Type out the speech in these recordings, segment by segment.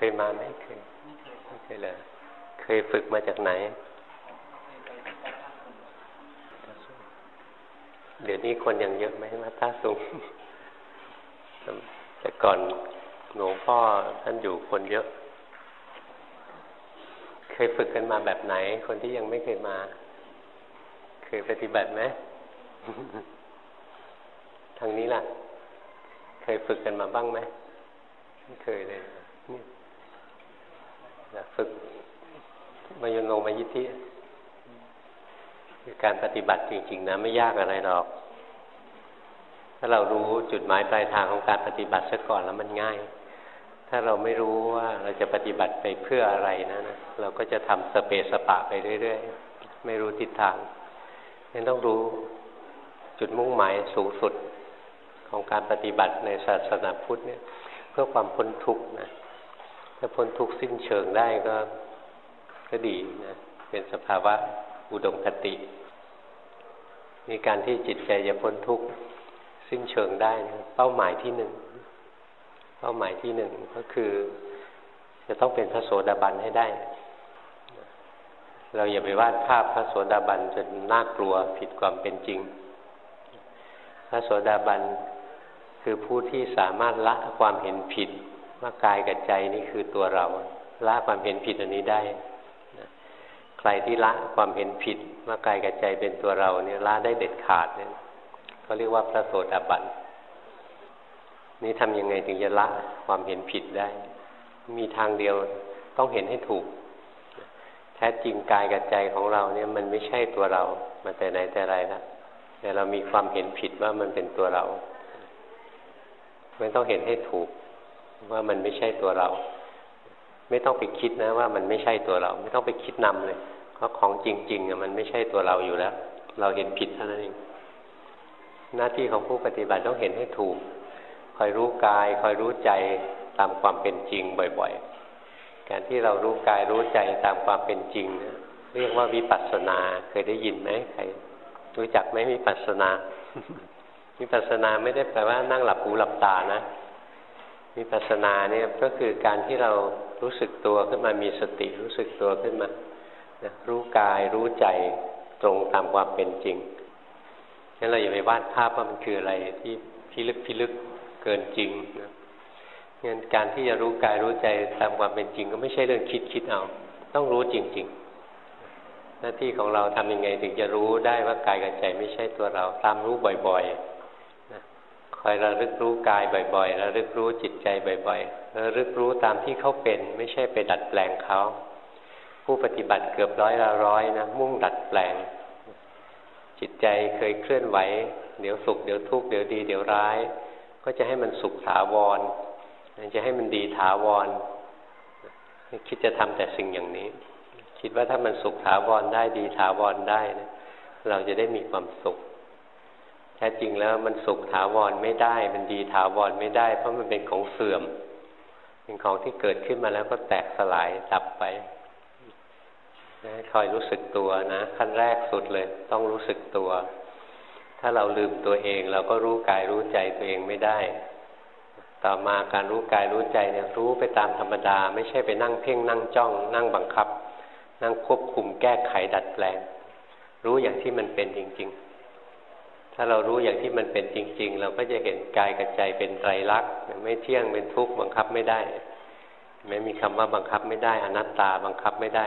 คยมาไหมเคยไม่เคยเลยเคยฝึกมาจากไหน เดี๋ยวนี้คนยังเยอะไหมวัดท่าสุงแต่ก่อนหลวงพ่อท่านอยู่คนเยอะ เคยฝึกกันมาแบบไหน คนที่ยังไม่เคยมา เคยปฏิบัติไหมทางนี้ล่ะ เคยฝึกกันมาบ้างไหมไม่เคยเลย ฝึกมายโนมายิทธิคือการปฏิบัติจริง ๆนะไม่ยากอะไรหรอก ถ้าเรารู้จุดหมายปลายทางของการปฏิบัติซะก่อนแล้วมันง่าย ถ้าเราไม่รู้ว่าเราจะปฏิบัติไปเพื่ออะไรนะนะเราก็จะทำสเปสปะไปเรื่อยๆ ไม่รู้ทิศทางนั้นต้องรู้จุดมุ่งหมายสูงสุดของการปฏิบัติในศาสนาพุทธเนี่ย เพื่อความพ้นทุกข์นะ ถ้าพ้นทุกข์สิ้นเชิงได้ก็ก็ดีนะ เป็นสภาวะอุดมคติ มีการที่จิตใจจะพ้นทุกข์สิ้นเชิงได้นะเป้าหมายที่หนึ่ง เป้าหมายที่หนึ่งก็คือ จะต้องเป็นพระโสดาบันให้ได้ เราอย่าไปวาดภาพพระโสดาบันจนน่ากลัวผิดความเป็นจริง พระโสดาบันคือผู้ที่สามารถละความเห็นผิด ว่ากายกับใจนี่คือตัวเราละความเห็นผิดอันนี้ได้ใครที่ละความเห็นผิดว่ากายกับใจเป็นตัวเราเนี่ยละได้เด็ดขาดเนี่ยเขาเรียกว่าพระโสดาบันนี่ทำยังไงถึงจะละความเห็นผิดได้ มีทางเดียวต้องเห็นให้ถูก แท้จริงกายกับใจของเราเนี่ยมันไม่ใช่ตัวเรามาแต่ไหนแต่ไรแล้วแต่เรามีความเห็นผิดว่ามันเป็นตัวเราไม่ต้องเห็นให้ถูก ว่ามันไม่ใช่ตัวเรา ไม่ต้องไปคิดนะว่ามันไม่ใช่ตัวเรา ไม่ต้องไปคิดนำเลย เพราะของจริงๆอะมันไม่ใช่ตัวเราอยู่แล้ว เราเห็นผิดเท่านั้นเองหน้าที่ของผู้ปฏิบัติต้องเห็นให้ถูก คอยรู้กาย คอยรู้ใจตามความเป็นจริงบ่อยๆ การที่เรารู้กายรู้ใจตามความเป็นจริงนะเรียกว่าวิปัสสนาเคยได้ยินไหมใครรู้จักไหมวิปัสสนาวิปัสสนาไม่ได้แปลว่านั่งหลับหูหลับตานะ วิปัสสนาเนี่ยก็คือการที่เรารู้สึกตัวขึ้นมามีสติรู้สึกตัวขึ้นมานะรู้กายรู้ใจตรงตามความเป็นจริงงั้นเราอย่าไปวาดภาพว่ามันคืออะไรที่พิลึกพิลึกเกินจริงนะงั้นการที่จะรู้กายรู้ใจตามความเป็นจริง ก็ไม่ใช่เรื่องคิดคิดเอา ต้องรู้จริง ๆ หน้าที่ของเราทำยังไงถึงจะรู้ได้ว่ากายกับใจไม่ใช่ตัวเรา ตามรู้บ่อย ๆ คอยระลึกรู้กายบ่อยๆระลึกรู้จิตใจบ่อยๆระลึกรู้ตามที่เขาเป็น ไม่ใช่ไปดัดแปลงเขาผู้ปฏิบัติเกือบร้อยละร้อยนะมุ่งดัดแปลง จิตใจเคยเคลื่อนไหว เดี๋ยวสุขเดี๋ยวทุกข์เดี๋ยวดีเดี๋ยวร้าย ก็จะให้มันสุขถาวรจะให้มันดีถาวรคิดจะทำแต่สิ่งอย่างนี้ คิดว่าถ้ามันสุขถาวรได้ดีถาวรได้นะเราจะได้มีความสุข ท้จริงแล้วมันสุขถาวรไม่ได้ มันดีถาวรไม่ได้ เพราะมันเป็นของเสื่อม เป็นของที่เกิดขึ้นมาแล้วก็แตกสลายดับไปนะคอยรู้สึกตัวนะขั้นแรกสุดเลย ต้องรู้สึกตัว ถ้าเราลืมตัวเอง เราก็รู้กายรู้ใจตัวเองไม่ได้ ต่อมาการรู้กายรู้ใจเนี่ยรู้ไปตามธรรมดา ไม่ใช่ไปนั่งเพ่งนั่งจ้อง นั่งบังคับ นั่งควบคุมแก้ไขดัดแปลง รู้อย่างที่มันเป็นจริง ๆ ถ้าเรารู้อย่างที่มันเป็นจริง ๆ เราก็จะเห็นกายกับใจเป็นไตรลักษณ์ไม่เที่ยงเป็นทุกข์บังคับไม่ได้ ไม่มีคำว่าบังคับไม่ได้ อนัตตาบังคับไม่ได้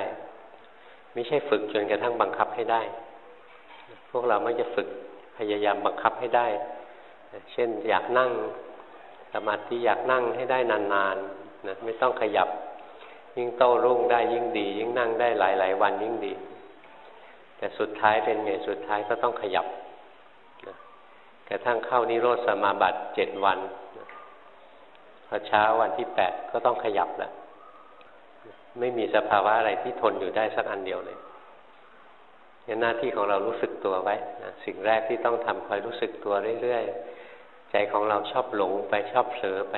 ไม่ใช่ฝึกจนกระทั่งบังคับให้ได้ พวกเราไม่จะฝึกพยายามบังคับให้ได้ เช่นอยากนั่งสมาธิอยากนั่งให้ได้นานๆนะไม่ต้องขยับ ยิ่งโต้รุ่งได้ยิ่งดี ยิ่งนั่งได้หลายๆวันยิ่งดี แต่สุดท้ายเป็นไงสุดท้ายก็ต้องขยับ กระทั่งเข้านิโรธสมาบัติเจ็ดวันพอเช้าวันที่แปดก็ต้องขยับแล้วไม่มีสภาวะอะไรที่ทนอยู่ได้สักอันเดียวเลยงั้นหน้าที่ของเรารู้สึกตัวไว้นะสิ่งแรกที่ต้องทำคอยรู้สึกตัวเรื่อยๆ ใจของเราชอบหลงไปชอบเผลอไป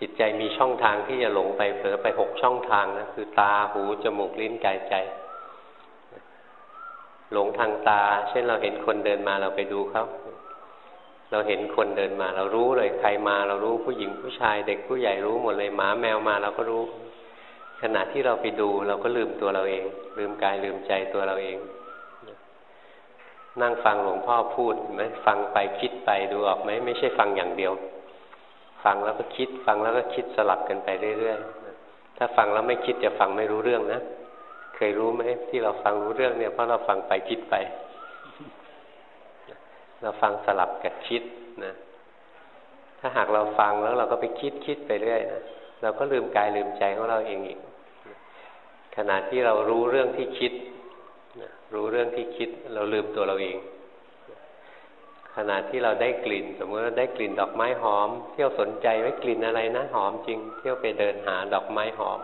จิตใจมีช่องทางที่จะหลงไปเผลอไปหกช่องทางนะคือตาหูจมูกลิ้นกายใจ หลงทางตา เช่นเราเห็นคนเดินมาเราไปดูเขา เราเห็นคนเดินมา เรารู้เลยใครมาเรารู้ผู้หญิงผู้ชาย เด็กผู้ใหญ่รู้หมดเลยหมาแมวมาเราก็รู้ ขณะที่เราไปดูเราก็ลืมตัวเราเอง ลืมกายลืมใจตัวเราเอง นั่งฟังหลวงพ่อพูดไหมฟังไปคิดไปดูออกไหมไม่ใช่ฟังอย่างเดียว ฟังแล้วก็คิด ฟังแล้วก็คิดสลับกันไปเรื่อยๆถ้าฟังแล้วไม่คิดจะฟังไม่รู้เรื่องนะ เคยรู้ไหมที่เราฟังรู้เรื่องเนี่ยเพราะเราฟังไปคิดไป เราฟังสลับกับคิดนะ ถ้าหากเราฟังแล้วเราก็ไปคิดคิดไปเรื่อยนะเราก็ลืมกายลืมใจของเราเองอีกขณะที่เรารู้เรื่องที่คิดรู้เรื่องที่คิด เราลืมตัวเราเอง ขณะที่เราได้กลิ่น สมมติเราได้กลิ่นดอกไม้หอม เที่ยวสนใจไว่กลิ่นอะไรนะหอมจริง เที่ยวไปเดินหาดอกไม้หอม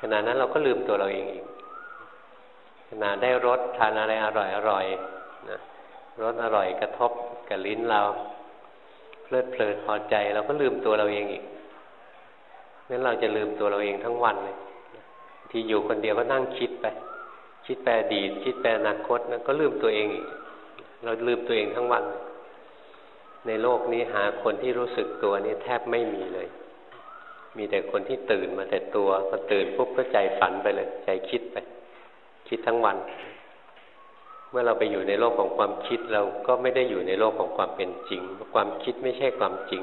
ขณะนั้นเราก็ลืมตัวเราเองอีกขณะได้รสทานอะไรอร่อยอร่อยนะ รสอร่อยกระทบกับลิ้นเรา เพลิดเพลินพอใจเราก็ลืมตัวเราเองอีกงั้นเราจะลืมตัวเราเองทั้งวันเลย ที่อยู่คนเดียวก็นั่งคิดไป คิดแปอดีคิดแปอนาคตนะก็ลืมตัวเองอีก เราลืมตัวเองทั้งวัน ในโลกนี้หาคนที่รู้สึกตัวนี้แทบไม่มีเลย มีแต่คนที่ตื่นมาแต่ตัวพอตื่นปุ๊บก็ใจฝันไปเลย ใจคิดไป คิดทั้งวัน เมื่อเราไปอยู่ในโลกของความคิดเราก็ไม่ได้อยู่ในโลกของความเป็นจริง ความคิดไม่ใช่ความจริง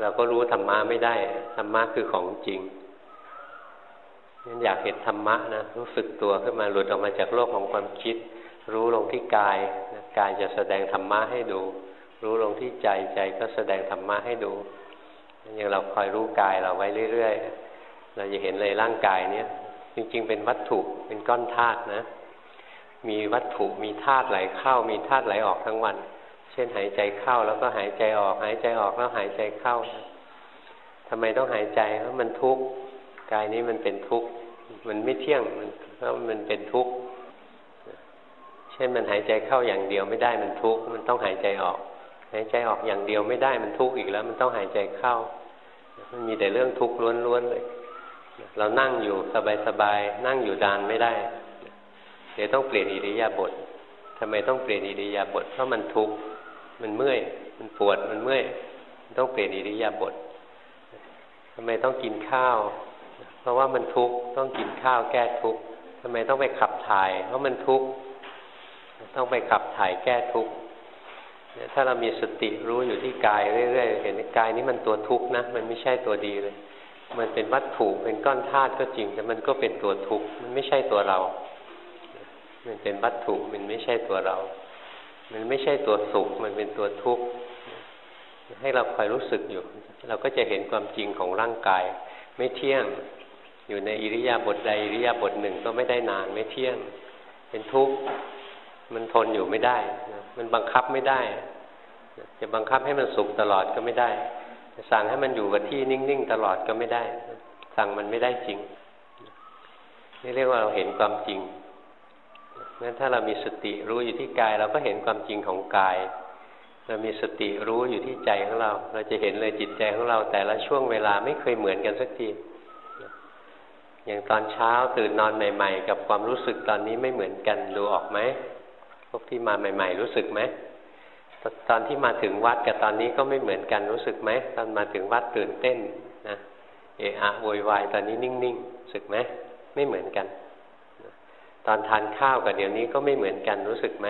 เราก็รู้ธรรมะไม่ได้ ธรรมะคือของจริงนั้นอยากเห็นธรรมะนะรู้สึกตัวขึ้นมาหลุดออกมาจากโลกของความคิด รู้ลงที่กายกายจะแสดงธรรมะให้ดู รู้ลงที่ใจใจก็แสดงธรรมะให้ดูอย่างเราคอยรู้กายเราไว้เรื่อยๆเราจะเห็นเลยร่างกายเนี้ยจริงๆเป็นวัตถุเป็นก้อนธาตุนะ มีวัตถุมีธาตุไหลเข้า มีธาตุไหลออกทั้งวัน เช่นหายใจเข้าแล้วก็หายใจออก หายใจออกแล้วหายใจเข้าทำไมต้องหายใจเพราะมันทุกข์กายนี้มันเป็นทุกข์มันไม่เที่ยงมันเพราะมันเป็นทุกข์เช่นมันหายใจเข้าอย่างเดียวไม่ได้มันทุกข์มันต้องหายใจออก หายใจออกอย่างเดียวไม่ได้มันทุกข์อีกแล้ว มันต้องหายใจเข้า มันมีแต่เรื่องทุกข์ล้วนๆเลย เรานั่งอยู่สบายๆนั่งอยู่ดานไม่ได้ เดี๋ยวต้องเปลี่ยนอิริยาบถทำไมต้องเปลี่ยนอิริยาบถเพราะมันทุกข์มันเมื่อยมันปวดมันเมื่อยต้องเปลี่ยนอิริยาบถทำไมต้องกินข้าว เพราะว่ามันทุกข์ต้องกินข้าวแก้ทุกข์ทำไมต้องไปขับถ่าย เพราะมันทุกข์ต้องไปขับถ่ายแก้ทุกข์ถ้าเรามีสติรู้อยู่ที่กายเรื่อยๆเห็นกายนี้มันตัวทุกข์นะ มันไม่ใช่ตัวดีเลย มันเป็นวัตถุเป็นก้อนธาตุก็จริง แต่มันก็เป็นตัวทุกข์มันไม่ใช่ตัวเรา มันเป็นวัตถุมันไม่ใช่ตัวเรา มันไม่ใช่ตัวสุข มันเป็นตัวทุกข์ให้เราคอยรู้สึกอยู่ เราก็จะเห็นความจริงของร่างกาย ไม่เที่ยง อยู่ในอิริยาบถใดอิริยาบถหนึ่งก็ไม่ได้นานไม่เที่ยง เป็นทุกข์มันทนอยู่ไม่ได้ มันบังคับไม่ได้ จะบังคับให้มันสุขตลอดก็ไม่ได้จะสั่งให้มันอยู่กับที่นิ่งๆตลอดก็ไม่ได้ สั่งมันไม่ได้จริงนี่เรียกว่าเราเห็นความจริง งั้นถ้าเรามีสติรู้อยู่ที่กาย เราก็เห็นความจริงของกาย เรามีสติรู้อยู่ที่ใจของเรา เราจะเห็นเลยจิตใจของเรา แต่ละช่วงเวลาไม่เคยเหมือนกันสักทีอย่างตอนเช้าตื่นนอนใหม่ ๆ กับความรู้สึกตอนนี้ไม่เหมือนกันดูออกไหมพวกที่มาใหม่ ๆ รู้สึกไหมตอนที่มาถึงวัดกับตอนนี้ก็ไม่เหมือนกันรู้สึกไหมตอนมาถึงวัดตื่นเต้นนะเอะอะโวยวายตอนนี้นิ่งๆรู้สึกไหมไม่เหมือนกัน ตอนทานข้าวกับเดี๋ยวนี้ก็ไม่เหมือนกันรู้สึกไหม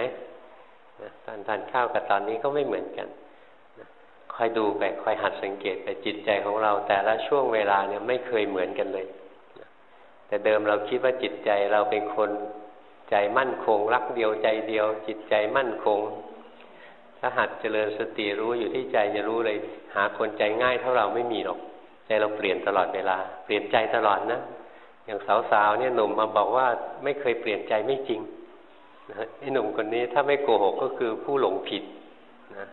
ตอนทานข้าวกับตอนนี้ก็ไม่เหมือนกันคอยดูไปคอยหัดสังเกตไปจิตใจของเรา แต่ละช่วงเวลาเนี่ยไม่เคยเหมือนกันเลย แต่เดิมเราคิดว่าจิตใจเราเป็นคนใจมั่นคง รักเดียวใจเดียว จิตใจมั่นคง ถ้าหัดเจริญสติรู้อยู่ที่ใจจะรู้เลย หาคนใจง่ายเท่าเราไม่มีหรอก ใจเราเปลี่ยนตลอดเวลา เปลี่ยนใจตลอดนะ อย่างสาวๆเนี่ยหนุ่มมาบอกว่าไม่เคยเปลี่ยนใจไม่จริงนะไอ้หนุ่มคนนี้ถ้าไม่โกหกก็คือผู้หลงผิดนะ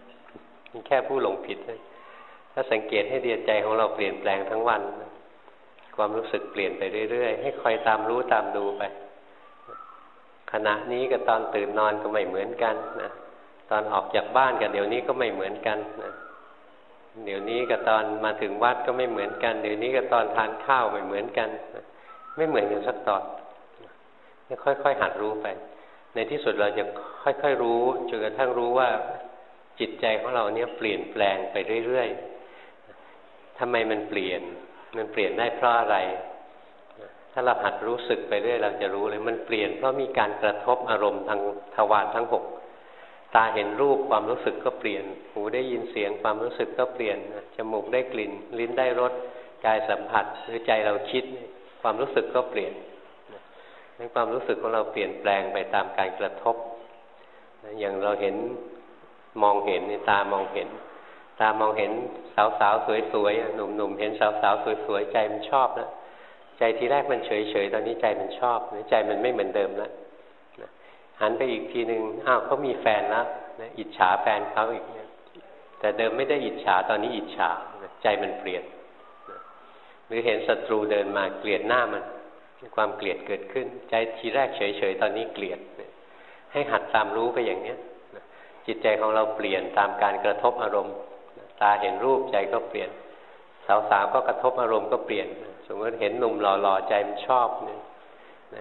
แค่ผู้หลงผิดเลยถ้าสังเกตให้เดียใจของเราเปลี่ยนแปลงทั้งวัน ความรู้สึกเปลี่ยนไปเรื่อยๆ ให้คอยตามรู้ตามดูไป ขณะนี้กับตอนตื่นนอนก็ไม่เหมือนกันนะตอนออกจากบ้านกับเดี๋ยวนี้ก็ไม่เหมือนกันนะเดี๋ยวนี้กับตอนมาถึงวัดก็ไม่เหมือนกัน เดี๋ยวนี้กับตอนทานข้าวไม่เหมือนกันนะ ไม่เหมือนกันสักตอนค่อยๆหัดรู้ไป ในที่สุดเราจะค่อยๆรู้จนกระทั่งรู้ว่าจิตใจของเราเนี่ยเปลี่ยนแปลงไปเรื่อยๆทำไมมันเปลี่ยน มันเปลี่ยนได้เพราะอะไร ถ้าเราหัดรู้สึกไปเรื่อยเราจะรู้เลย มันเปลี่ยนเพราะมีการกระทบอารมณ์ทางทวารทั้งหกตาเห็นรูปความรู้สึกก็เปลี่ยน หูได้ยินเสียงความรู้สึกก็เปลี่ยน จมูกได้กลิ่น ลิ้นได้รส กายสัมผัสหรือใจเราคิด ความรู้สึกก็เปลี่ยนนั้นความรู้สึกของเราเปลี่ยนแปลงไปตามการกระทบ อย่างเราเห็นมองเห็นตามองเห็น ตามองเห็นสาวสาวสวยๆหนุ่มๆเห็นสาวสาวสวยๆใจมันชอบนะใจทีแรกมันเฉยๆตอนนี้ใจมันชอบใจมันไม่เหมือนเดิมแล้วหันไปอีกทีหนึ่งอ้าวเขามีแฟนแล้วนะอิจฉาแฟนเขาอีกแต่เดิมไม่ได้อิจฉาตอนนี้อิจฉาใจมันเปลี่ยน หรือเห็นศัตรูเดินมาเกลียดหน้ามัน ความเกลียดเกิดขึ้น ใจทีแรกเฉยๆ ตอนนี้เกลียด ให้หัดตามรู้ไปอย่างเนี้ยจิตใจของเราเปลี่ยนตามการกระทบอารมณ์ ตาเห็นรูปใจก็เปลี่ยน สาวๆก็กระทบอารมณ์ก็เปลี่ยน สมมติเห็นหนุ่มหล่อๆใจมันชอบเนี่ย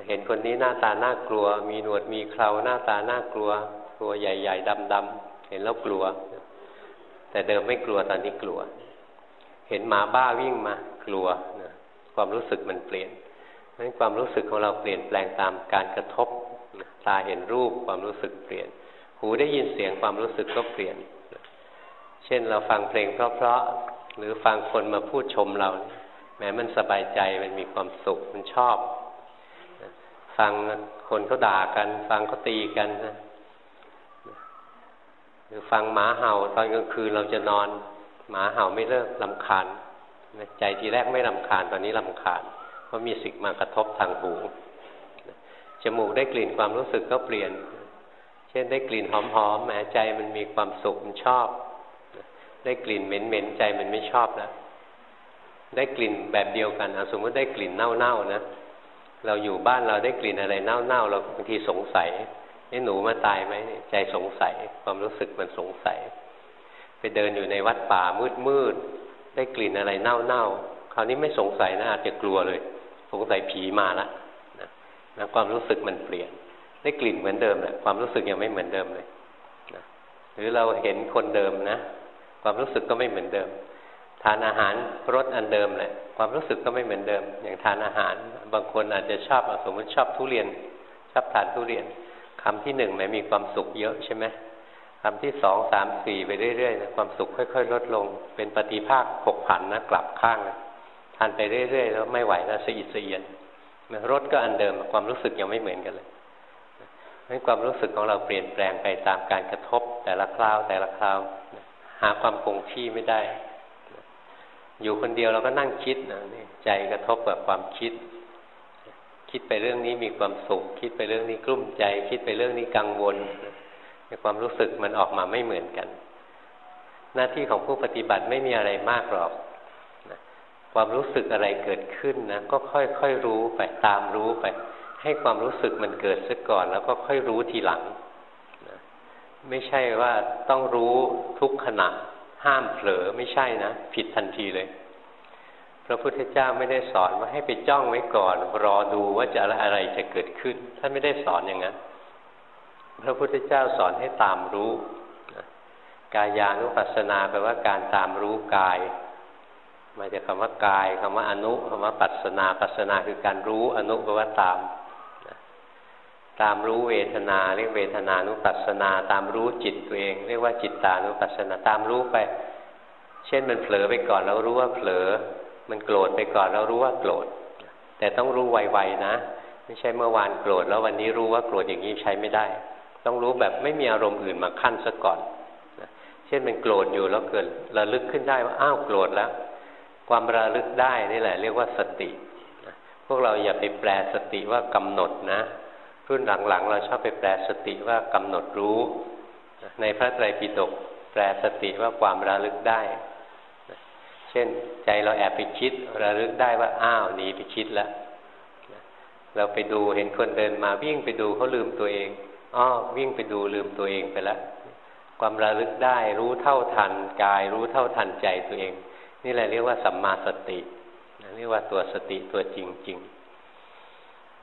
เห็นคนนี้หน้าตาน่ากลัว มีหนวดมีเคราหน้าตาน่ากลัว ตัวใหญ่ ๆดำๆเห็นแล้วกลัว แต่เดิมไม่กลัวตอนนี้กลัว เห็นหมาบ้าวิ่งมากลัวความรู้สึกมันเปลี่ยนนั้นความรู้สึกของเราเปลี่ยนแปลงตามการกระทบตาเห็นรูปความรู้สึกเปลี่ยน หูได้ยินเสียงความรู้สึกก็เปลี่ยน เช่นเราฟังเพลงเพราะๆหรือฟังคนมาพูดชมเรา แม้มันสบายใจมันมีความสุขมันชอบ ฟังคนเขาด่ากัน ฟังเขาตีกันนะหรือฟังหมาเห่าตอนกลางคืนเราจะนอน หมาเห่าไม่เลิกลำคาญใจทีแรกไม่ลำคาญตอนนี้ลำคาญเพราะมีสิ่งมากระทบทางหูจมูกได้กลิ่นความรู้สึกก็เปลี่ยน เช่นได้กลิ่นหอมๆแหมใจมันมีความสุขมันชอบ ได้กลิ่นเหม็นๆใจมันไม่ชอบนะได้กลิ่นแบบเดียวกันสมมติได้กลิ่นเน่าๆนะเราอยู่บ้านเราได้กลิ่นอะไรเน่าๆเราบางทีสงสัยนี่หนูมาตายไหมใจสงสัย ความรู้สึกมันสงสัย ไปเดินอยู่ในวัดป่ามืดๆได้กลิ่นอะไรเน่าๆคราวนี้ไม่สงสัยนะอาจจะกลัวเลย สงสัยผีมาละนะนะความรู้สึกมันเปลี่ยน ได้กลิ่นเหมือนเดิมแหละความรู้สึกยังไม่เหมือนเดิมเลยนะหรือเราเห็นคนเดิมนะ ความรู้สึกก็ไม่เหมือนเดิม ทานอาหารรสอันเดิมแหละ ความรู้สึกก็ไม่เหมือนเดิม อย่างทานอาหาร บางคนอาจจะชอบสมมติชอบทุเรียนชอบทานทุเรียนคำที่หนึ่งแม้มีความสุขเยอะใช่ไหม คำที่สองสามสี่ไปเรื่อยๆนะความสุขค่อย ๆ ลดลง เป็นปฏิภาคหกผันนะกลับข้างนะทานไปเรื่อยๆแล้วไม่ไหวแล้วสะอิดสะเอียนรสก็อันเดิมความรู้สึกยังไม่เหมือนกันเลยนั้นความรู้สึกของเราเปลี่ยนแปลงไปตามการกระทบ แต่ละคราวแต่ละคราว หาความคงที่ไม่ได้ อยู่คนเดียวเราก็นั่งคิดนะนี่ใจกระทบกับความคิด คิดไปเรื่องนี้มีความสุข คิดไปเรื่องนี้กลุ้มใจ คิดไปเรื่องนี้กังวล ในความรู้สึกมันออกมาไม่เหมือนกัน หน้าที่ของผู้ปฏิบัติไม่มีอะไรมากหรอกความรู้สึกอะไรเกิดขึ้นนะก็ค่อยๆรู้ไปตามรู้ไป ให้ความรู้สึกมันเกิดซะก่อน แล้วก็ค่อยรู้ทีหลังนะไม่ใช่ว่าต้องรู้ทุกขณะห้ามเผลอไม่ใช่นะผิดทันทีเลย พระพุทธเจ้าไม่ได้สอนว่าให้ไปจ้องไว้ก่อน รอดูว่าจะอะไรจะเกิดขึ้นท่านไม่ได้สอนอย่างนั้น พระพุทธเจ้าสอนให้ตามรู้กายานุปัสสนาแปลว่าการตามรู้กายมาจากคำว่ากายคำว่าอนุคำว่าปัสนา ปัสนาคือการรู้อนุแปลว่าตาม ตามรู้เวทนาเรียกเวทนานุปัสนา ตามรู้จิตตัวเอง เรียกว่าจิตตานุปัสนา ตามรู้ไป เช่นมันเผลอไปก่อนแล้วรู้ว่าเผลอ มันโกรธไปก่อนแล้วรู้ว่าโกรธ แต่ต้องรู้ไวๆนะ ไม่ใช่เมื่อวานโกรธแล้ววันนี้รู้ว่าโกรธอย่างนี้ใช้ไม่ได้ ต้องรู้แบบไม่มีอารมณ์อื่นมาขั้นซะก่อนเช่นมันโกรธอยู่แล้วเกิดระลึกขึ้นได้ว่าอ้าวโกรธแล้ว ความระลึกได้นี่แหละ เรียกว่าสติพวกเราอย่าไปแปลสติว่ากำหนดนะ รุ่นหลังๆ เราชอบไปแปลสติว่ากำหนดรู้ ในพระไตรปิฎกแปลสติว่าความระลึกได้ เช่นใจเราแอบไปคิดระลึกได้ว่าอ้าวหนีไปคิดแล้วเราไปดูเห็นคนเดินมาวิ่งไปดูเขาลืมตัวเอง อ้อวิ่งไปดูลืมตัวเองไปแล้วความระลึกได้รู้เท่าทันกาย รู้เท่าทันใจตัวเอง นี่แหละเรียกว่าสัมมาสติเรียกว่าตัวสติตัวจริง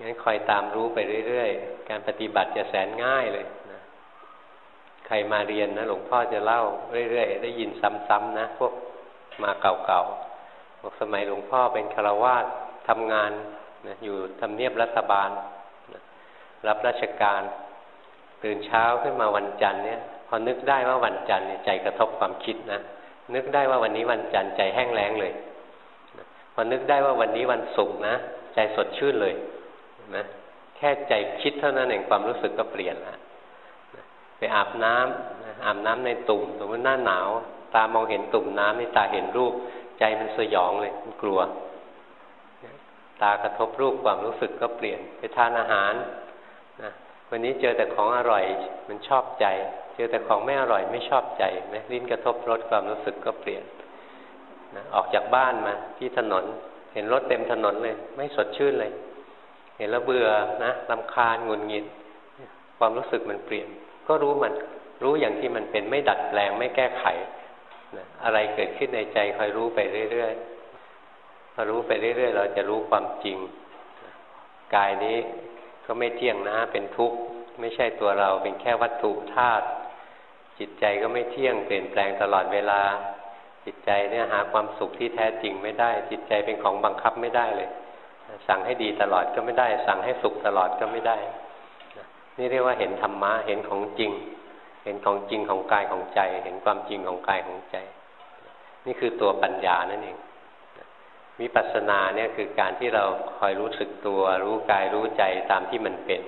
งั้นคอยตามรู้ไปเรื่อยๆ การปฏิบัติจะแสนง่ายเลยนะใครมาเรียนนะหลวงพ่อจะเล่าเรื่อยๆ ได้ยินซ้ำๆนะ พวกมาเก่าๆบอกสมัยหลวงพ่อเป็นคารวาสทำงานนะอยู่ทำเนียบรัฐบาลนะรับราชการ ตื่นเช้าขึ้นมาวันจันทร์เนี่ยพอนึกได้ว่าวันจันทร์ใจกระทบความคิดนะนึกได้ว่าวันนี้วันจันทร์ใจแห้งแล้งเลยพอนึกได้ว่าวันนี้วันศุกร์นะใจสดชื่นเลยนะแค่ใจคิดเท่านั้นเองความรู้สึกก็เปลี่ยนละไปอาบน้ำอาบน้ำในตุ่มสมมติหน้าหนาว ตามองเห็นตุ่มน้ำนี่ตาเห็นรูป ใจมันสยองเลยมันกลัว ตากระทบรูปความรู้สึกก็เปลี่ยน ไปทานอาหารนะ วันนี้เจอแต่ของอร่อยมันชอบใจ เจอแต่ของไม่อร่อยไม่ชอบใจไหมลิ้นกระทบรสความรู้สึกก็เปลี่ยนนะออกจากบ้านมาที่ถนน เห็นรถเต็มถนนเลย ไม่สดชื่นเลย เห็นแล้วเบื่อนะลำคาญงุนงิด ความรู้สึกมันเปลี่ยน ก็รู้มันรู้อย่างที่มันเป็นไม่ดัดแปลงไม่แก้ไขนะอะไรเกิดขึ้นในใจคอยรู้ไปเรื่อยๆพอรู้ไปเรื่อยๆ เราจะรู้ความจริง กายนี้ ก็ไม่เที่ยงนะ เป็นทุกข์ไม่ใช่ตัวเราเป็นแค่วัตถุธาตุจิตใจก็ไม่เที่ยงเปลี่ยนแปลงตลอดเวลา จิตใจเนี่ยหาความสุขที่แท้จริงไม่ได้ จิตใจเป็นของบังคับไม่ได้เลย สั่งให้ดีตลอดก็ไม่ได้ สั่งให้สุขตลอดก็ไม่ได้ นี่เรียกว่าเห็นธรรมะเห็นของจริง เห็นของจริงของกายของใจ เห็นความจริงของกายของใจ นี่คือตัวปัญญานั่นเอง วิปัสสนาเนี่ยคือการที่เราคอยรู้สึกตัว รู้กายรู้ใจตามที่มันเป็น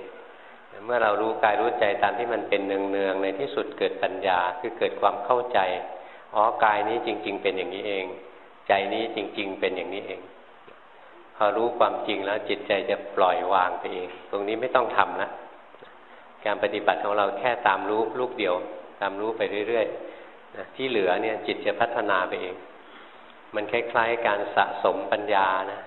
เมื่อเรารู้กายรู้ใจตามที่มันเป็นเนืองๆในที่สุดเกิดปัญญาคือเกิดความเข้าใจอ๋อกายนี้จริง ๆ เป็นอย่างนี้เอง ใจนี้จริง ๆ เป็นอย่างนี้เอง พอรู้ความจริงแล้วจิตใจจะปล่อยวางไปเอง ตรงนี้ไม่ต้องทำละการปฏิบัติของเราแค่ตามรู้ลูกเดียว ตามรู้ไปเรื่อยๆนะที่เหลือเนี่ยจิตจะพัฒนาไปเอง มันคล้ายๆ การสะสมปัญญานะ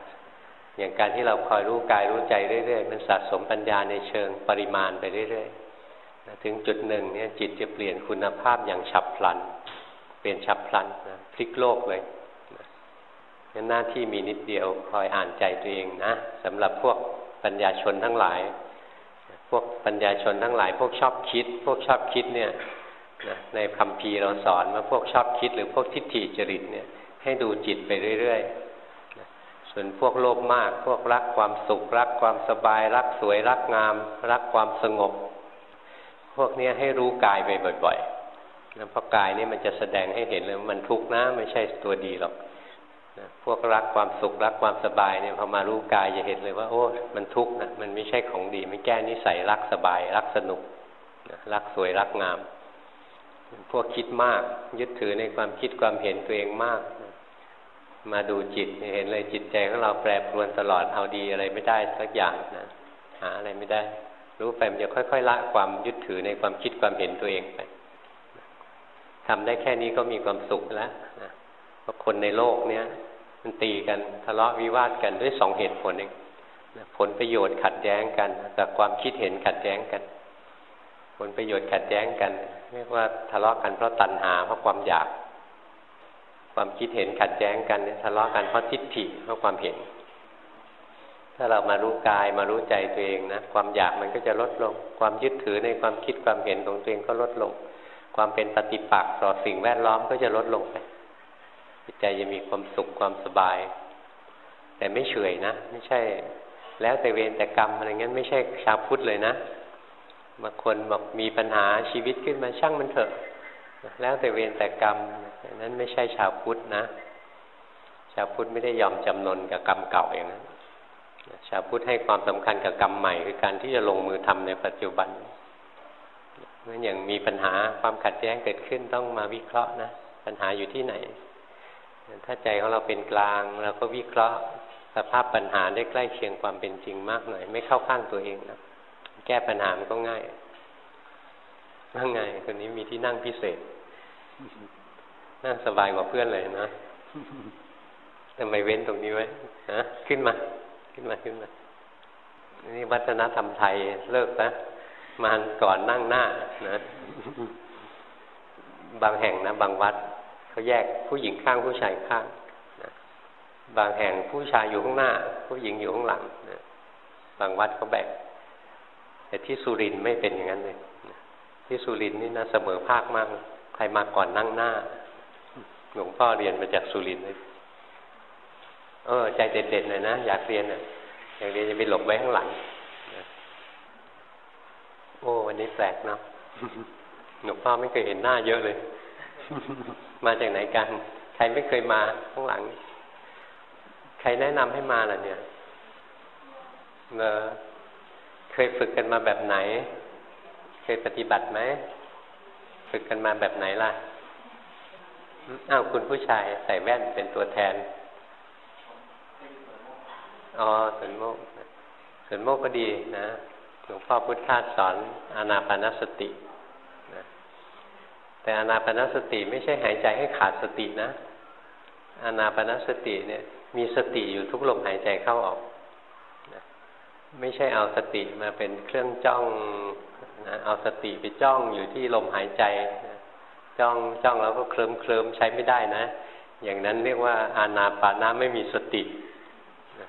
อย่างการที่เราคอยรู้กายรู้ใจเรื่อยๆมันสะสมปัญญาในเชิงปริมาณไปเรื่อยๆถึงจุดหนึ่งเนี่ยจิตจะเปลี่ยนคุณภาพอย่างฉับพลัน เปลี่ยนฉับพลันนะพลิกโลกเลยงั้นหน้าที่มีนิดเดียวคอยอ่านใจตัวเองนะสำหรับพวกปัญญาชนทั้งหลาย พวกปัญญาชนทั้งหลาย พวกชอบคิด พวกชอบคิดเนี่ยนะในคำพีเราสอนว่าพวกชอบคิดหรือพวกทิฏฐิจริตเนี่ย ให้ดูจิตไปเรื่อยๆ ส่วนพวกโลภมาก พวกรักความสุขรักความสบาย รักสวยรักงาม รักความสงบ พวกนี้ให้รู้กายไปบ่อยๆนะเพราะกายนี่มันจะแสดงให้เห็นเลยมันทุกข์นะ ไม่ใช่ตัวดีหรอกนะพวกรักความสุขรักความสบายเนี่ยพอมารู้กายจะเห็นเลยว่า โอ้มันทุกข์นะมันไม่ใช่ของดีไม่แก้นิสัยรักสบาย รักสนุกนะรักสวยรักงาม พวกคิดมากยึดถือในความคิดความเห็นตัวเองมาก มาดูจิตเห็นเลยจิตใจของเราแปรปรวนตลอดเอาดีอะไรไม่ได้สักอย่างนะหาอะไรไม่ได้ รู้ไปมันจะค่อยๆละความยึดถือในความคิดความเห็นตัวเองไปทำได้แค่นี้ก็มีความสุขแล้วนะเพราะคนในโลกเนี้ยมันตีกันทะเลาะวิวาทกันด้วยสองเหตุผลเองผลประโยชน์ขัดแย้งกันกับความคิดเห็นขัดแย้งกัน ผลประโยชน์ขัดแย้งกันเรียกว่าทะเลาะกันเพราะตัณหาเพราะความอยาก ความคิดเห็นขัดแย้งกันทะเลาะกันเพราะทิฏฐิเพราะความเห็น ถ้าเรามารู้กายมารู้ใจตัวเองนะความอยากมันก็จะลดลง ความยึดถือในความคิดความเห็นของตัวเองก็ลดลง ความเป็นปฏิปักษ์ต่อสิ่งแวดล้อมก็จะลดลงไปจิตใจจะมีความสุขความสบาย แต่ไม่เฉยนะ ไม่ใช่ แล้วแต่เวรแต่กรรมอะไรเงี้ยไม่ใช่ชาวพุทธเลยนะบางคนบอกมีปัญหาชีวิตขึ้นมาช่างมันเถอะ แล้วแต่เวรแต่กรรมนั้นไม่ใช่ชาวพุทธนะ ชาวพุทธไม่ได้ยอมจำนนกับกรรมเก่าอย่างนั้นชาวพุทธให้ความสำคัญกับกรรมใหม่คือการที่จะลงมือทำในปัจจุบันเมื่ออย่างมีปัญหาความขัดแย้งเกิดขึ้นต้องมาวิเคราะห์นะ ปัญหาอยู่ที่ไหน ถ้าใจของเราเป็นกลางเราก็วิเคราะห์สภาพปัญหาได้ใกล้เคียงความเป็นจริงมากหน่อย ไม่เข้าข้างตัวเองนะแก้ปัญหามันก็ง่ายง่ายคนนี้มีที่นั่งพิเศษ นั่งสบายกว่าเพื่อนเลยนะทำไมเว้นตรงนี้ไว้ฮะขึ้นมา ขึ้นมาขึ้นมานี่วัฒนธรรมไทยเลิกนะมาก่อนนั่งหน้านะบางแห่งนะ บางวัดเขาแยกผู้หญิงข้างผู้ชายข้างนะบางแห่งผู้ชายอยู่ข้างหน้า ผู้หญิงอยู่ข้างหลังนะบางวัดเขาแบ่งแต่ที่สุรินไม่เป็นอย่างนั้นเลยที่สุรินนี่นะเสมอภาคมาก ใครมาก่อนนั่งหน้า หลวงพ่อเรียนมาจากสุรินเลยเออ ใจเด็ดๆหน่อยนะ อยากเรียนอะอยากเรียนจะไปหลบไว้ข้างหลัง โอ้ วันนี้แปลกเนาะหลวงพ่อไม่เคยเห็นหน้าเยอะเลย มาจากไหนกัน ใครไม่เคยมาข้างหลัง ใครแนะนำให้มาล่ะเนี่ยเออเคยฝึกกันมาแบบไหน เคยปฏิบัติไหม ฝึกกันมาแบบไหนล่ะอ้าวคุณผู้ชายใส่แว่นเป็นตัวแทน อ๋อสวนโมกสวนโมกก็ดีนะหลวงพ่อพุทธาสอนอานาปานสตินะแต่อานาปานสติไม่ใช่หายใจให้ขาดสตินะอานาปานสติเนี่ย มีสติอยู่ทุกลมหายใจเข้าออกไม่ใช่เอาสติมาเป็นเครื่องจ้อง นะเอาสติไปจ้องอยู่ที่ลมหายใจนะจ้องจ้องแล้วก็เคลิ้มเคลิ้มใช้ไม่ได้นะ อย่างนั้นเรียกว่าอานาปานาไม่มีสตินะ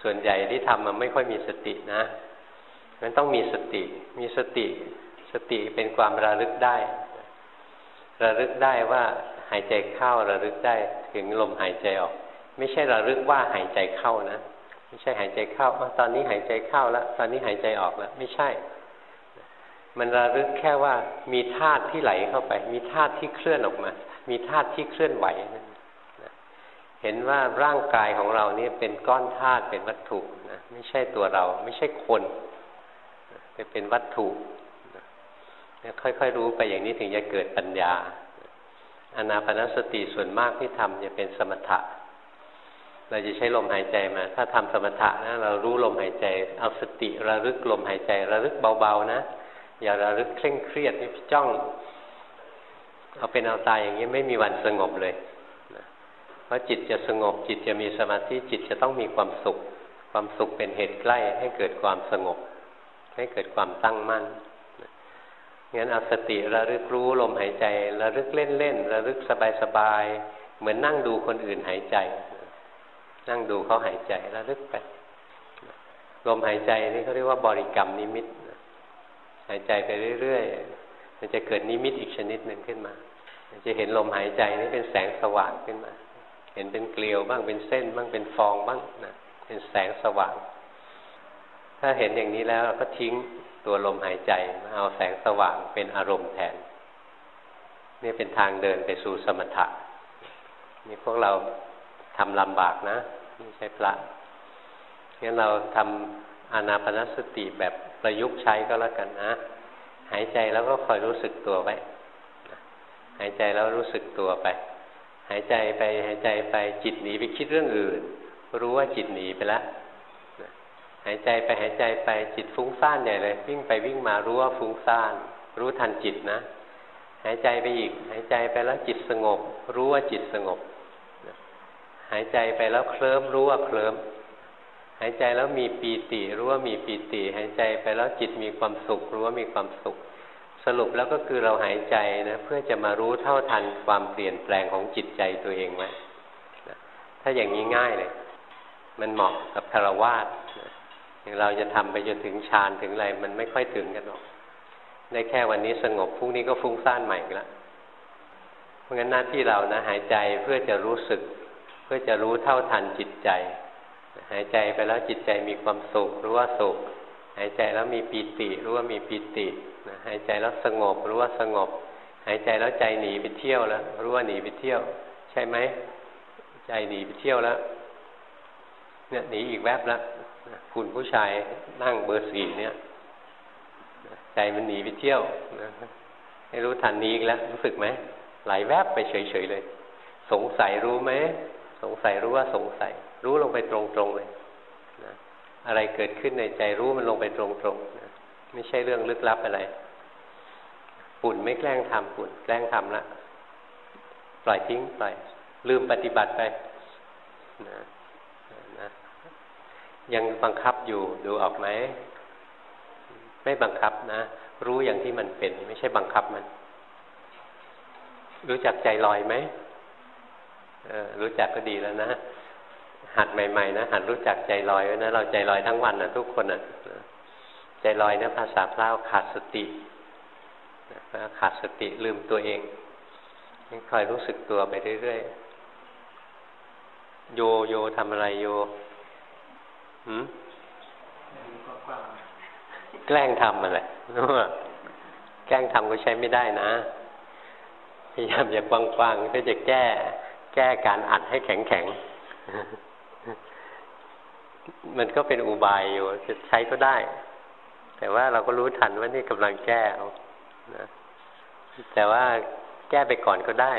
ส่วนใหญ่ที่ทำมันไม่ค่อยมีสตินะมันต้องมีสติ มีสติ สติเป็นความระลึกได้ ระลึกได้ว่าหายใจเข้าระลึกได้ถึงลมหายใจออก ไม่ใช่ระลึกว่าหายใจเข้านะ ไม่ใช่หายใจเข้าตอนนี้หายใจเข้าแล้ว ตอนนี้หายใจออกแล้ว ไม่ใช่ มันระลึกแค่ว่ามีธาตุที่ไหลเข้าไป มีธาตุที่เคลื่อนออกมา มีธาตุที่เคลื่อนไหวเห็นว่าร่างกายของเราเนี่ยเป็นก้อนธาตุเป็นวัตถุนะไม่ใช่ตัวเรา ไม่ใช่คนแต่เป็นวัตถุค่อยๆรู้ไปอย่างนี้ถึงจะเกิดปัญญาอนาปนสติส่วนมากที่ทำจะเป็นสมถะ เราจะใช้ลมหายใจมา ถ้าทำสมถะนะเรารู้ลมหายใจ เอาสติระลึกลมหายใจ ระลึกเบาๆนะ อย่าระลึกเคร่งเครียดนี่จ้อง เอาเป็นเอาตายอย่างนี้ไม่มีวันสงบเลยนะเพราะจิตจะสงบ จิตจะมีสมาธิจิตจะต้องมีความสุข ความสุขเป็นเหตุใกล้ให้เกิดความสงบ ให้เกิดความตั้งมั่นงั้นเอาสติระลึกรู้ลมหายใจ ระลึกเล่นๆระลึกสบายๆเหมือนนั่งดูคนอื่นหายใจ นั่งดูเขาหายใจแล้วลึกไปลมหายใจนี่เขาเรียกว่าบริกรรมนิมิต หายใจไปเรื่อยๆ มันจะเกิดนิมิตอีกชนิดหนึ่งขึ้นมา มันจะเห็นลมหายใจนี่เป็นแสงสว่างขึ้นมา เห็นเป็นเกลียวบ้างเป็นเส้น บ้างเป็นฟองบ้างนะเป็นแสงสว่าง ถ้าเห็นอย่างนี้แล้วก็ทิ้งตัวลมหายใจมาเอาแสงสว่างเป็นอารมณ์แทนนี่เป็นทางเดินไปสู่สมถะนี่พวกเราทำลำบากนะไม่ใช่พระงั้นเราทำ อานาปนสติแบบประยุกต์ใช้ก็แล้วกันนะ หายใจแล้วก็คอยรู้สึกตัวไว้หายใจแล้วรู้สึกตัวไป หายใจไปหายใจไปจิตหนีไปคิดเรื่องอื่น รู้ว่าจิตหนีไปแล้วหายใจไปหายใจไปจิตฟุ้งซ่านใหญ่เลยวิ่งไปวิ่งมารู้ว่าฟุ้งซ่าน รู้ทันจิตนะ หายใจไปอีก หายใจไปแล้วจิตสงบ รู้ว่าจิตสงบ หายใจไปแล้วเคลิ้มรู้ว่าเคลิ้ม หายใจแล้วมีปีติรู้ว่ามีปีติหายใจไปแล้วจิตมีความสุขรู้ว่ามีความสุข สรุปแล้วก็คือเราหายใจนะเพื่อจะมารู้เท่าทันความเปลี่ยนแปลงของจิตใจตัวเองไว้ถ้าอย่างนี้ง่ายเลยมันเหมาะกับคารวาสอย่างเราจะทำไปจนถึงฌานถึงอะไรมันไม่ค่อยถึงกันหรอกได้แค่วันนี้สงบพรุ่งนี้ก็ฟุ้งซ่านใหม่ล้วเพราะงั้นหน้าที่เรานะหายใจเพื่อจะรู้สึก เพื่อจะรู้เท่าทันจิตใจ หายใจไปแล้วจิตใจมีความสุขรู้ว่าสุข หายใจแล้วมีปีติรู้ว่ามีปีติหายใจแล้วสงบรู้ว่าสงบ หายใจแล้วใจหนีไปเที่ยวแล้วรู้ว่าหนีไปเที่ยว ใช่ไหมใจหนีไปเที่ยวแล้วเนี่ยหนีอีกแวบแล้วคุณผู้ชายนั่งเบอร์สี่เนี่ย ใจมันหนีไปเที่ยวให้รู้ทันนี้อีกแล้วรู้สึกไหมไหลแวบไปเฉยๆเลย สงสัยรู้ไหมสงสัยรู้ว่าสงสัย รู้ลงไปตรงๆเลยนะอะไรเกิดขึ้นในใจรู้มันลงไปตรงๆนะไม่ใช่เรื่องลึกลับอะไร ปุ่นไม่แกล้งทำปุ่นแกล้งทำละปล่อยทิ้งปล่อยลืมปฏิบัติไปนะนะยังบังคับอยู่ดูออกไหมไม่บังคับนะ รู้อย่างที่มันเป็น ไม่ใช่บังคับมัน รู้จักใจลอยไหมรู้จักก็ดีแล้วนะ หัดใหม่ๆนะหัดรู้จักใจลอยไว้นะเราใจลอยทั้งวันนะทุกคนอะใจลอยนะภาษาพระขาดสติขาดสติลืมตัวเองคอยรู้สึกตัวไปเรื่อยๆโยโยทำอะไรโยหืมแกล้งทำอะไรแกล้งทำก็ใช้ไม่ได้นะพยายามอย่ากว้างๆเพื่อจะแก้ แก้การอัดให้แข็งๆ มันก็เป็นอุบายอยู่จะใช้ก็ได้ แต่ว่าเราก็รู้ทันว่านี่กำลังแก้เอานะแต่ว่าแก้ไปก่อนก็ได้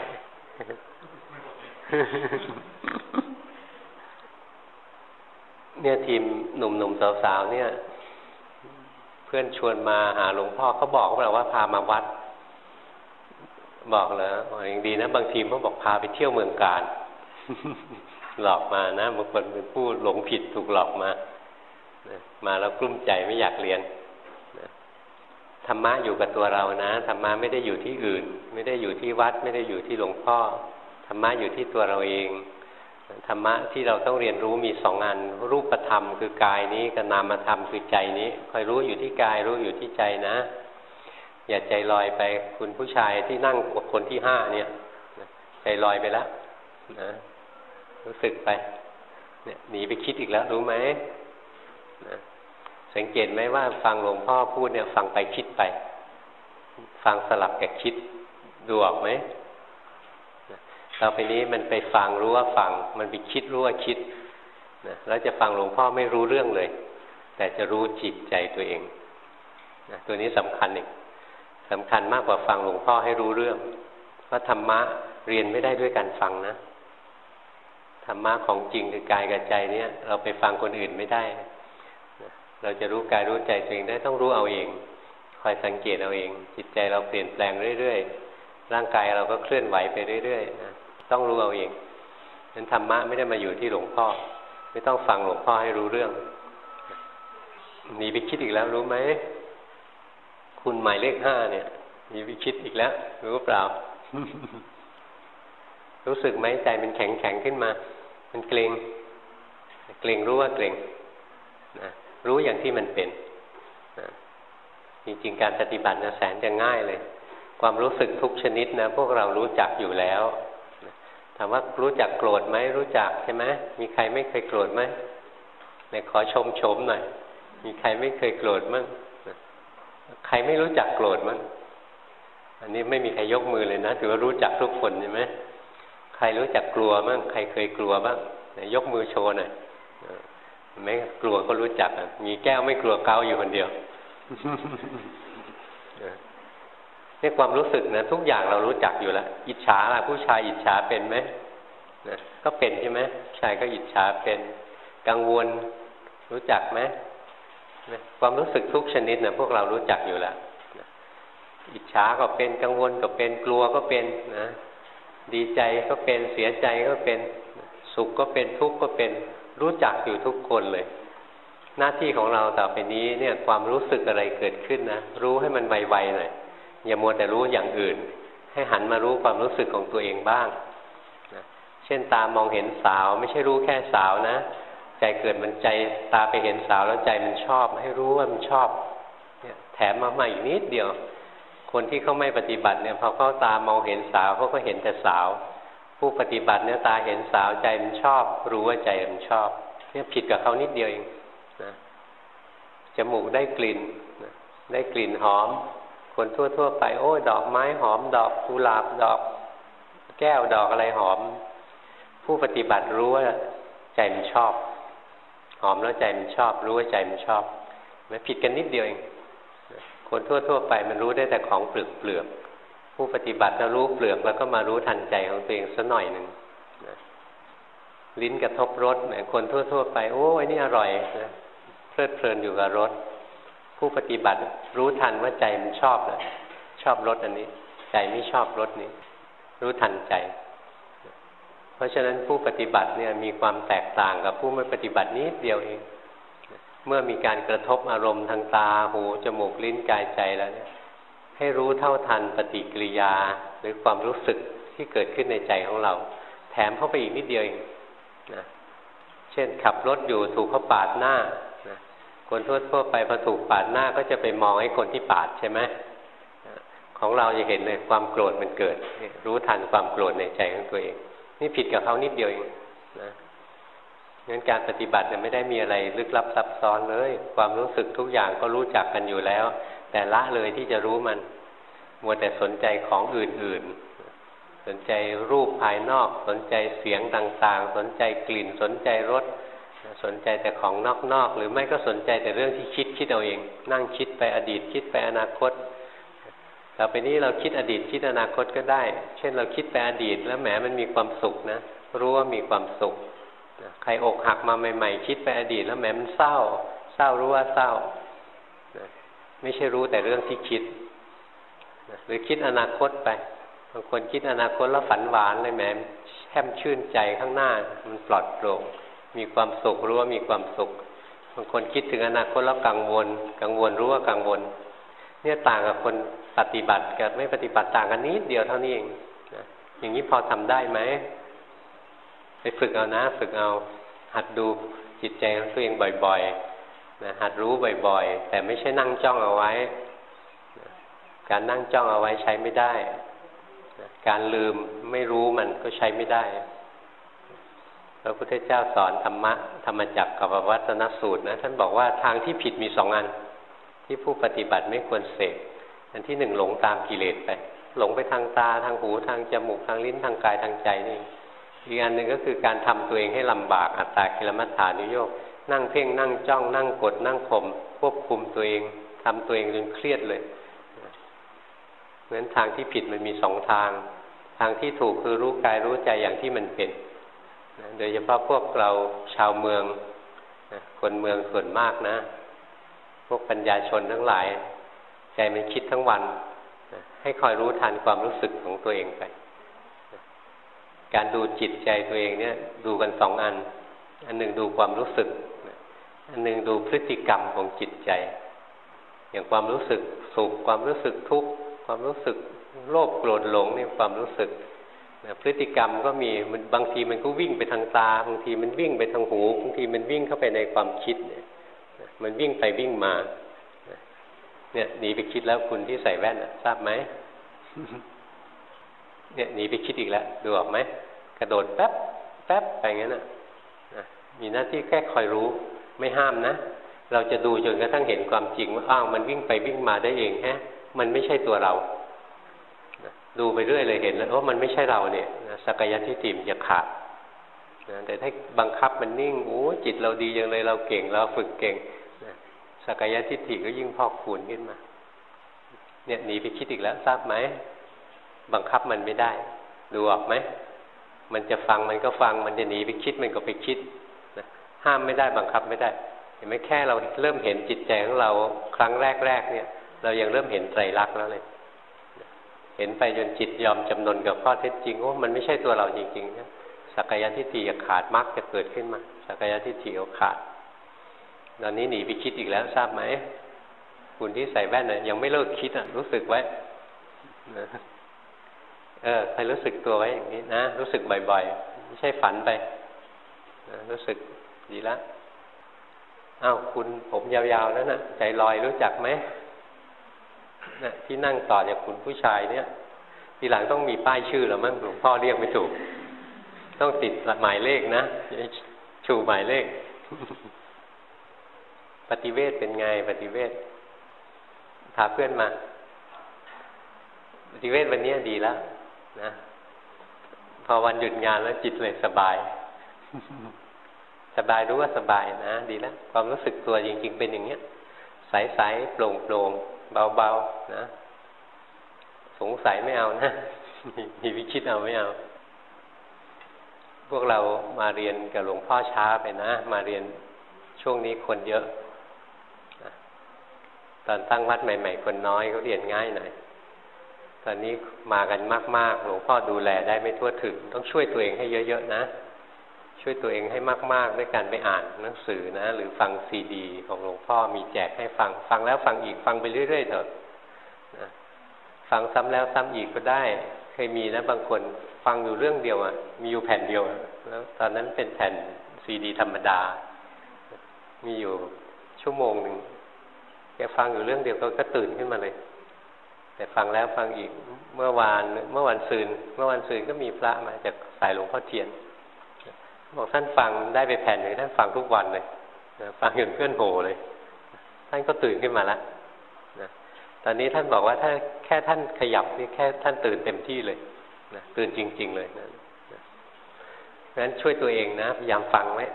เนี่ยทีมหนุ่มๆสาวๆเนี่ย เพื่อนชวนมาหาหลวงพ่อเขาบอกเราว่าพามาวัด บอกเหรออย่างดีนะ บางทีเขาบอกพาไปเที่ยวเมืองการ หลอกมานะบางคนเป็นผู้หลงผิดถูกหลอกมามาแล้วกลุ้มใจไม่อยากเรียนธรรมะอยู่กับตัวเรานะธรรมะไม่ได้อยู่ที่อื่น ไม่ได้อยู่ที่วัด ไม่ได้อยู่ที่หลวงพ่อธรรมะอยู่ที่ตัวเราเองธรรมะที่เราต้องเรียนรู้มีสองอัน รูปธรรมคือกายนี้กับนามธรรมคือใจนี้คอยรู้อยู่ที่กายรู้อยู่ที่ใจนะ อย่าใจลอยไปคุณผู้ชายที่นั่งกับคนที่ห้าเนี่ย ใจลอยไปแล้วนะ รู้สึกไป เนี่ยหนีไปคิดอีกแล้วรู้ไหมนะสังเกตไหมว่าฟังหลวงพ่อพูดเนี่ย ฟังไปคิดไป ฟังสลับกับคิดดูออกไหมต่อไปนี้มันไปฟังรู้ว่าฟัง มันไปคิดรู้ว่าคิดนะแล้วจะฟังหลวงพ่อไม่รู้เรื่องเลย แต่จะรู้จิตใจตัวเองนะตัวนี้สำคัญอีกสำคัญมากกว่าฟังหลวงพ่อให้รู้เรื่องเพราธรรมะเรียนไม่ได้ด้วยการฟังนะ ธรรมะของจริงคือกายกับใจเนี่ย เราไปฟังคนอื่นไม่ได้ เราจะรู้กายรู้ใจตัวเองได้ต้องรู้เอาเอง คอยสังเกตเอาเอง จิตใจเราเปลี่ยนแปลงเรื่อยๆ ร่างกายเราก็เคลื่อนไหวไปเรื่อยๆนะต้องรู้เอาเองนั้นธรรมะไม่ได้มาอยู่ที่หลวงพ่อ ไม่ต้องฟังหลวงพ่อให้รู้เรื่องหนีไปคิดอีกแล้วรู้ไหมคุณหมายเลขห้าเนี่ยหนีไปคิดอีกแล้วรู้เปล่า รู้สึกไหมใจมันแข็งแข็งขึ้นมา มันเกรงเกรงรู้ว่าเกรงนะรู้อย่างที่มันเป็นจริงๆการปฏิบัตินะแสนจะง่ายเลย ความรู้สึกทุกชนิดนะพวกเรารู้จักอยู่แล้วถามว่ารู้จักโกรธไหมรู้จักใช่ไหมมีใครไม่เคยโกรธไหมไหนขอชมชมหน่อยมีใครไม่เคยโกรธมั้งใครไม่รู้จักโกรธมั้งอันนี้ไม่มีใครยกมือเลยนะถือว่ารู้จักทุกคนใช่ไหม ครรู้จักกลัวบ้างใครเคยกลัวบ้างยกมือโชว์หน่อยไม่กลัวก็รู้จักมีแก้วไม่กลัวเกาอยู่คนเดียวนี่ความรู้สึกนะทุกอย่างเรารู้จักอยู่แล้วอิจฉาล่ะผู้ชายอิจฉาเป็นไหมนะก็เป็นใช่ไหมชายก็อิจฉาเป็นกังวล รู้จักไหมความรู้สึกทุกชนิดนะพวกเรารู้จักอยู่แล้วอิจฉาก็เป็นกังวลก็เป็นกลัวก็เป็นนะ ดีใจก็เป็นเสียใจก็เป็นสุขก็เป็นทุกข์ก็เป็นรู้จักอยู่ทุกคนเลย หน้าที่ของเราต่อไปนี้เนี่ยความรู้สึกอะไรเกิดขึ้นนะรู้ให้มันไวๆหน่อยอย่ามัวแต่รู้อย่างอื่น ให้หันมารู้ความรู้สึกของตัวเองบ้างนะเช่นตามองเห็นสาว ไม่ใช่รู้แค่สาวนะ ใจเกิดมันใจตาไปเห็นสาวแล้วใจมันชอบ ให้รู้ว่ามันชอบเนี่ยแถมมาใหม่อีกนิดเดียว คนที่เขาไม่ปฏิบัติเนี่ยพอเขาตามองเห็นสาวเขาก็เห็นแต่สาว ผู้ปฏิบัติเนี่ยตาเห็นสาวใจมันชอบ รู้ว่าใจมันชอบ เนี่ยผิดกับเขานิดเดียวเองนะจมูกได้กลิ่นนะได้กลิ่นหอม คนทั่วๆไป โอ้ดอกไม้หอม ดอกกุหลาบดอก แก้วดอกอะไรหอม ผู้ปฏิบัติรู้ว่าใจมันชอบ หอมแล้วใจมันชอบ รู้ว่าใจมันชอบไม่ผิดกันนิดเดียวเอง คนทั่ว ๆ ไปมันรู้ได้แต่ของเปลือกเปลือกผู้ปฏิบัติจะรู้เปลือกแล้วก็มารู้ทันใจของตัวเองสักหน่อยหนึ่งนะลิ้นกระทบรสเนี่ยคนทั่ว ๆ ไป โอ้ยนี่อร่อยนะเพลิดเพลินอยู่กับรสผู้ปฏิบัติรู้ทันว่าใจมันชอบนะชอบรสอันนี้ ใจไม่ชอบรสนี้ รู้ทันใจ เพราะฉะนั้นผู้ปฏิบัติเนี่ยมีความแตกต่างกับผู้ไม่ปฏิบัตินิดเดียวเอง เมื่อมีการกระทบอารมณ์ทางตาหูจมูกลิ้นกายใจแล้วให้รู้เท่าทันปฏิกิริยาหรือความรู้สึกที่เกิดขึ้นในใจของเรา แถมเข้าไปอีกนิดเดียวเองนะเช่นขับรถอยู่ถูกเขาปาดหน้านะคนทั่วๆไปพอถูกปาดหน้าก็จะไปมองให้คนที่ปาดใช่ไหมของเราจะเห็นเลยความโกรธมันเกิด รู้ทันความโกรธในใจของตัวเอง นี่ผิดกับเขานิดเดียวเองนะ งั้นการปฏิบัติเนี่ยไม่ได้มีอะไรลึกลับซับซ้อนเลย ความรู้สึกทุกอย่างก็รู้จักกันอยู่แล้ว แต่ละเลยที่จะรู้มันมัวแต่สนใจของอื่นๆ สนใจรูปภายนอก สนใจเสียงต่างๆ สนใจกลิ่น สนใจรสสนใจแต่ของนอกๆ หรือไม่ก็สนใจแต่เรื่องที่คิดคิดเอาเอง นั่งคิดไปอดีตคิดไปอนาคตต่อไปนี้เราคิดอดีตคิดอนาคตก็ได้ เช่นเราคิดไปอดีตแล้วแหมมันมีความสุขนะ รู้ว่ามีความสุข ใครอกหักมาใหม่ ๆ คิดไปอดีตแล้วแหมมันเศร้า เศร้ารู้ว่าเศร้า ไม่ใช่รู้แต่เรื่องที่คิด หรือคิดอนาคตไป บางคนคิดอนาคตแล้วฝันหวานเลยแหมแช่มชื่นใจข้างหน้า มันปลอดโปร่ง มีความสุขรู้ว่ามีความสุข บางคนคิดถึงอนาคตแล้วกังวล กังวลรู้ว่ากังวล เนี่ยต่างกับคนปฏิบัติกับไม่ปฏิบัติต่างกันนิดเดียวเท่านี้เองอย่างนี้พอทำได้ไหม ไปฝึกเอานะ ฝึกเอา หัดดูจิตใจของตัวเองบ่อยๆนะหัดรู้บ่อยๆ แต่ไม่ใช่นั่งจ้องเอาไว้นะการนั่งจ้องเอาไว้ใช้ไม่ได้นะการลืมไม่รู้มันก็ใช้ไม่ได้พระพุทธเจ้าสอนธรรมะธรรมจักรกับวัฒนสูตรนะท่านบอกว่าทางที่ผิดมีสองอัน ที่ผู้ปฏิบัติไม่ควรเสกอันที่หนึ่งหลงตามกิเลสไปหลงไปทางตาทางหูทางจมูกทางลิ้นทางกายทางใจนี่ อีกอันหนึ่งก็คือการทำตัวเองให้ลำบากอัตตากิลมัฏฐานุโยกนั่งเพ่งนั่งจ้องนั่งกดนั่งข่มควบคุมตัวเองทำตัวเองจนเครียดเลยเพราะฉะนั้นทางที่ผิดมันมีสองทาง ทางที่ถูกคือรู้กายรู้ใจอย่างที่มันเป็นโดยเฉพาะพวกเราชาวเมืองคนเมืองส่วนมากนะ พวกปัญญาชนทั้งหลาย ใจมันคิดทั้งวัน ให้คอยรู้ทันความรู้สึกของตัวเองไป การดูจิตใจตัวเองเนี่ยดูกันสองอัน อันหนึ่งดูความรู้สึก อันหนึ่งดูพฤติกรรมของจิตใจ อย่างความรู้สึกสุขความรู้สึกทุกข์ความรู้สึกโลภโกรธหลงนี่ความรู้สึกพฤติกรรมก็มีมันบางทีมันก็วิ่งไปทางตา บางทีมันวิ่งไปทางหู บางทีมันวิ่งเข้าไปในความคิดมันวิ่งไปวิ่งมา เนี่ยหนีไปคิดแล้วคุณที่ใส่แว่นทราบไหม เนี่ยหนีไปคิดอีกแล้วดูออกไหมกระโดดแป๊บแป๊บไปงั้นนะมีหน้าที่แค่คอยรู้ไม่ห้ามนะ เราจะดูจนกระทั่งเห็นความจริงว่าอ้าวมันวิ่งไปวิ่งมาได้เองแฮะ มันไม่ใช่ตัวเราดูไปเรื่อยเลยเห็นแล้วว่ามันไม่ใช่เราเนี่ยสักยันทิฏฐิมจะขาดแต่ถ้าบังคับมันนิ่งโอ้จิตเราดีอย่างเลยเราเก่งเราฝึกเก่งสักยะทิฏฐิก็ยิ่งพอกคูณขึ้นมา เนี่ยหนีไปคิดอีกแล้วทราบไหม บังคับมันไม่ได้ ดูออกไหมมันจะฟังมันก็ฟังมันจะหนีไปคิดมันก็ไปคิดนะห้ามไม่ได้บังคับไม่ได้ เห็นไหมแค่เราเริ่มเห็นจิตใจของเราครั้งแรกๆเนี่ย เรายังเริ่มเห็นไตรลักษณ์แล้วเลยเห็นไปจนจิตยอมจำนนกับข้อเท็จจริงว่ามันไม่ใช่ตัวเราจริงๆนะสักยะทิฏฐิขาดมรรคจะเกิดขึ้นมาสักยะทิฏฐิขาดตอนนี้หนีไปคิดอีกแล้วทราบไหมคุณที่ใส่แว่นน่ะยังไม่เลิกคิดอะ รู้สึกไว้ เออใครรู้สึกตัวไว้อย่างนี้นะ รู้สึกบ่อยๆ ไม่ใช่ฝันไปรู้สึกดีล้วอ้าวคุณผมยาวๆแล้วนะใจลอยรู้จักไหมนะที่นั่งต่อจากคุณผู้ชายเนี่ย ทีหลังต้องมีป้ายชื่อหรือมั้งหลวงพ่อเรียกไม่ถูก ต้องติดหมายเลขนะชูหมายเลข ปฏิเวทเป็นไง ปฏิเวทพาเพื่อนมา ปฏิเวทวันนี้ดีแล้ว นะ พอวันหยุดงานแล้วจิตเลยสบาย สบายรู้ว่าสบายนะ ดีแล้วความรู้สึกตัวจริง ๆ เป็นอย่างเนี้ย ใสๆโปร่งโปร่งเบาๆนะสงสัยไม่เอานะมีวิคิดเอาไม่เอา พวกเรามาเรียนกับหลวงพ่อช้าไปนะ มาเรียนช่วงนี้คนเยอะ ตอนตั้งวัดใหม่ ๆ คนน้อยเขาเรียนง่ายหน่อย ตอนนี้มากันมากๆหลวงพ่อดูแลได้ไม่ทั่วถึง ต้องช่วยตัวเองให้เยอะๆนะ ช่วยตัวเองให้มาก ๆ ด้วยการไปอ่านหนังสือนะ หรือฟังซีดี ของหลวงพ่อมีแจกให้ฟัง ฟังแล้วฟังอีกฟังไปเรื่อยๆเถอะนะฟังซ้ำแล้วซ้ำอีกก็ได้ เคยมีนะบางคนฟังอยู่เรื่องเดียวอะ มีอยู่แผ่นเดียวแล้วตอนนั้นเป็นแผ่นซีดี ธรรมดา มีอยู่ชั่วโมงหนึ่งแกฟังอยู่เรื่องเดียวก็ตื่นขึ้นมาเลย แต่ฟังแล้วฟังอีกเมื่อวานเมื่อวันซืนเมื่อวันซืนก็มีพระมาจากสายหลวงพ่อเทียนบอกท่านฟังได้ไปแผ่นหนึ่งท่านฟังทุกวันเลยฟังจนเพื่อนโหเลย ท่านก็ตื่นขึ้นมาแล้วนะตอนนี้ท่านบอกว่าถ้าแค่ท่านขยับนี่แค่ท่านตื่นเต็มที่เลยนะตื่นจริง ๆ เลยนะงั้นช่วยตัวเองนะพยายามฟังไว้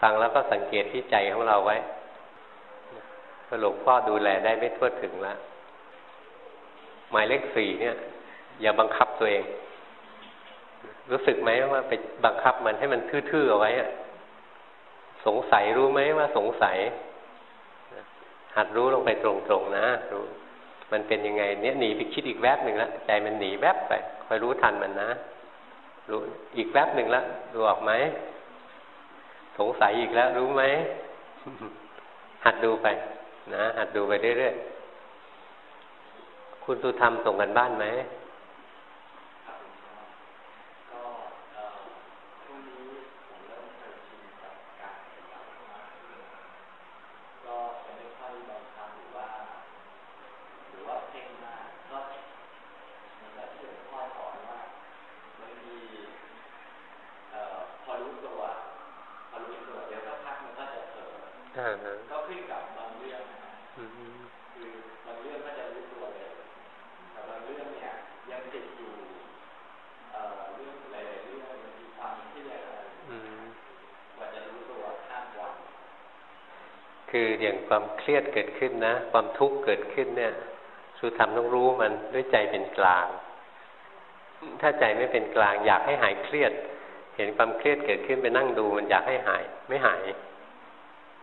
ฟังแล้วก็สังเกตที่ใจของเราไว้หลวงพ่อดูแลได้ไม่ทั่วถึงแล้ว หมายเลขสี่เนี่ย อย่าบังคับตัวเอง รู้สึกไหมว่าไปบังคับมันให้มันทื่อๆเอาไว้อะสงสัยรู้ไหมว่าสงสัย หัดรู้ลงไปตรงๆนะรู้มันเป็นยังไง เนี่ยหนีไปคิดอีกแวบหนึ่งแล้วใจมันหนีแวบไปคอยรู้ทันมันนะรู้อีกแวบหนึ่งแล้วดูออกไหมสงสัยอีกแล้ว รู้ไหมหัดดูไป นะหัดดูไปเรื่อยๆ คุณตุธรรมส่งกันบ้านไหมคืออย่างความ เครียดเกิดขึ้นนะ ความทุกข์เกิดขึ้นเนี่ยสุธรรมต้องรู้มันด้วยใจเป็นกลาง ถ้าใจไม่เป็นกลาง อยากให้หายเครียด เห็นความเครียดเกิดขึ้นไปนั่งดูมันอยากให้หาย ไม่หาย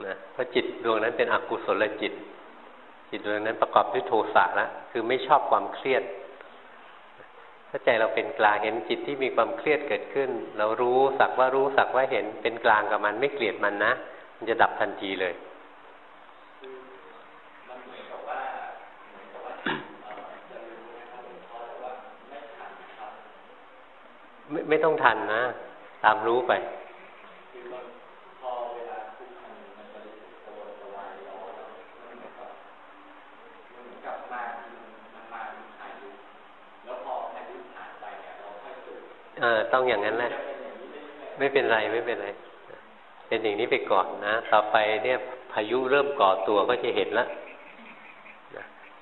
นะเพราะจิตดวงนั้นเป็นอกุศลจิต จิตดวงนั้นประกอบด้วยโทสะละคือไม่ชอบความเครียดถ้าใจเราเป็นกลางเห็นจิตที่มีความเครียดเกิดขึ้น เรารู้สักว่ารู้สักว่าเห็นเป็นกลางกับมันไม่เกลียดมันนะมันจะดับทันทีเลย ไม่ไม่ต้องทันนะ ตามรู้ไปเออต้องอย่างนั้นแหละ ไม่เป็นไรไม่เป็นไร เป็นอย่างนี้ไปก่อนนะ ต่อไปเนี่ยพายุเริ่มก่อตัวก็จะเห็นละ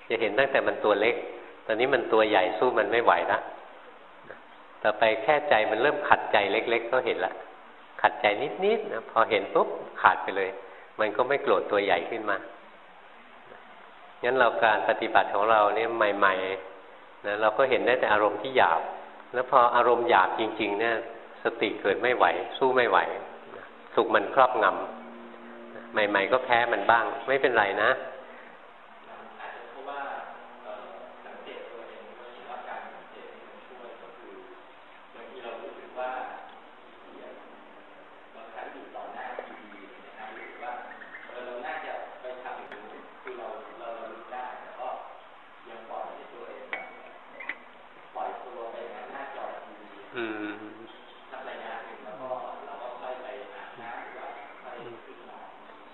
จะเห็นตั้งแต่มันตัวเล็ก ตอนนี้มันตัวใหญ่สู้มันไม่ไหวละ ต่อไปแค่ใจมันเริ่มขัดใจเล็ก ๆ ก็เห็นละ ขัดใจนิดๆนะพอเห็นปุ๊บขาดไปเลย มันก็ไม่โกรธตัวใหญ่ขึ้นมางั้นเราการปฏิบัติของเราเนี่ยใหม่ๆนะเราก็เห็นได้แต่อารมณ์ที่หยาบ แล้วพออารมณ์หยาบจริง ๆ เนี่ย สติเกิดไม่ไหว สู้ไม่ไหวสุขมันครอบงำใหม่ ๆ ก็แพ้มันบ้าง ไม่เป็นไรนะ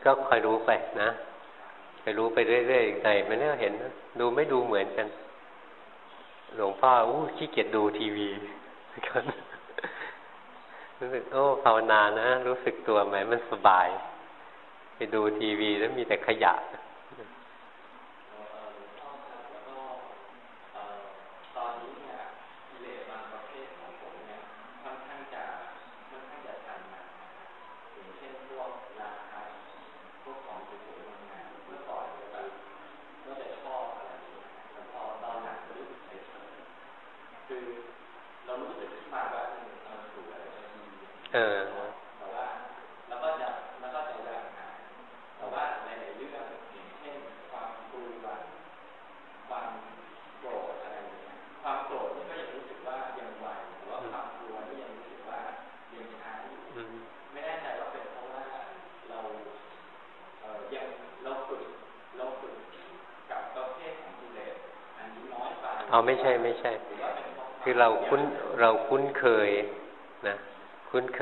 ก็คอยรู้ไปนะไปรู้ไปเรื่อยๆในมันก็เห็นดูไม่ดูเหมือนกัน หลวงพ่ออู้ขี้เกียจดูทีวีกันรู้สึกโอ้ภาวนานะ รู้สึกตัวไหมมันสบาย ไปดูทีวีแล้วมีแต่ขยะ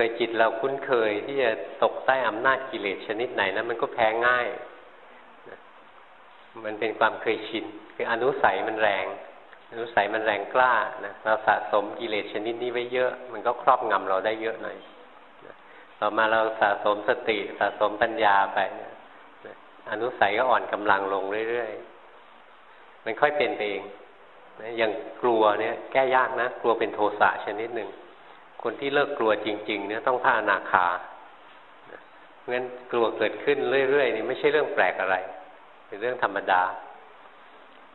ยจิตเราคุ้นเคยที่จะตกใต้อำนาจกิเลสชนิดไหนนะมันก็แพ้ง่าย มันเป็นความเคยชิน คืออนุสัยมันแรง อนุสัยมันแรงกล้านะเราสะสมกิเลสชนิดนี้ไว้เยอะ มันก็ครอบงำเราได้เยอะหน่อยต่อมาเราสะสมสติสะสมปัญญาไปอนุสัยก็อ่อนกำลังลงเรื่อยๆ มันค่อยเป็นไปเองอย่างกลัวเนี่ยแก้ยากนะ กลัวเป็นโทสะชนิดหนึ่ง คนที่เลิกกลัวจริง ๆ เนี่ยต้องผ้านาคาเพราะงั้นกลัวเกิดขึ้นเรื่อยๆนี่ไม่ใช่เรื่องแปลกอะไร เป็นเรื่องธรรมดา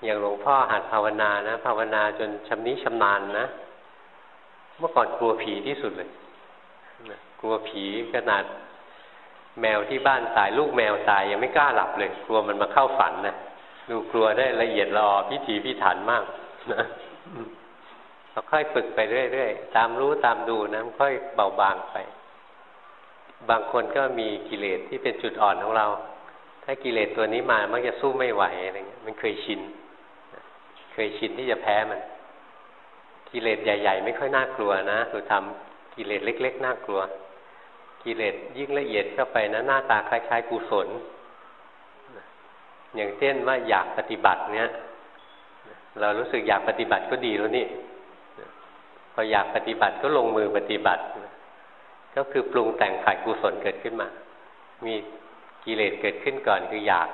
อย่างหลวงพ่อหัดภาวนานะ ภาวนาจนชำนิชำนาญนะเมื่อก่อนกลัวผีที่สุดเลยกลัวผีขนาดแมวที่บ้านตายลูกแมวตายยังไม่กล้าหลับเลย กลัวมันมาเข้าฝันนะดูกลัวได้ละเอียดละออพิถีพิถันมากนะ เราค่อยฝึกไปเรื่อยๆ ตามรู้ตามดูนะค่อยเบาบางไป บางคนก็มีกิเลสที่เป็นจุดอ่อนของเรา ถ้ากิเลสตัวนี้มามักจะสู้ไม่ไหวอะไรเงี้ยมันเคยชิน เคยชินที่จะแพ้มัน กิเลสใหญ่ ๆ ไม่ค่อยน่ากลัวนะคือทำกิเลสเล็ก ๆ น่ากลัว กิเลสยิ่งละเอียดเข้าไปนะหน้าตาคล้าย ๆ กุศล อย่างเช่นว่าอยากปฏิบัติเนี้ยเรารู้สึกอยากปฏิบัติก็ดีแล้วนี่ พออยากปฏิบัติก็ลงมือปฏิบัติ ก็คือปรุงแต่งฝ่ายกุศลเกิดขึ้นมา มีกิเลสเกิดขึ้นก่อนคืออยาก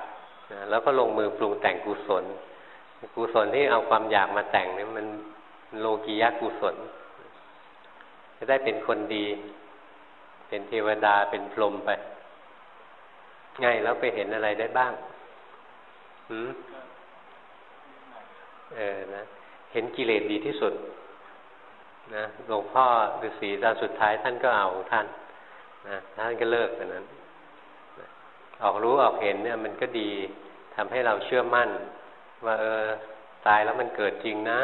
แล้วก็ลงมือปรุงแต่งกุศล กุศลที่เอาความอยากมาแต่งนี่มันโลกียะกุศล จะได้เป็นคนดี เป็นเทวดาเป็นพรหมไปไงแล้วไปเห็นอะไรได้บ้างหืมเออนะ เห็นกิเลสดีที่สุด นะหลวงพ่อฤาษีตอนสุดท้ายท่านก็เอาท่านนะท่านก็เลิกไปนั้น ออกรู้ออกเห็นเนี่ย มันก็ดีทำให้เราเชื่อมั่น ว่าเออตายแล้วมันเกิดจริงนะ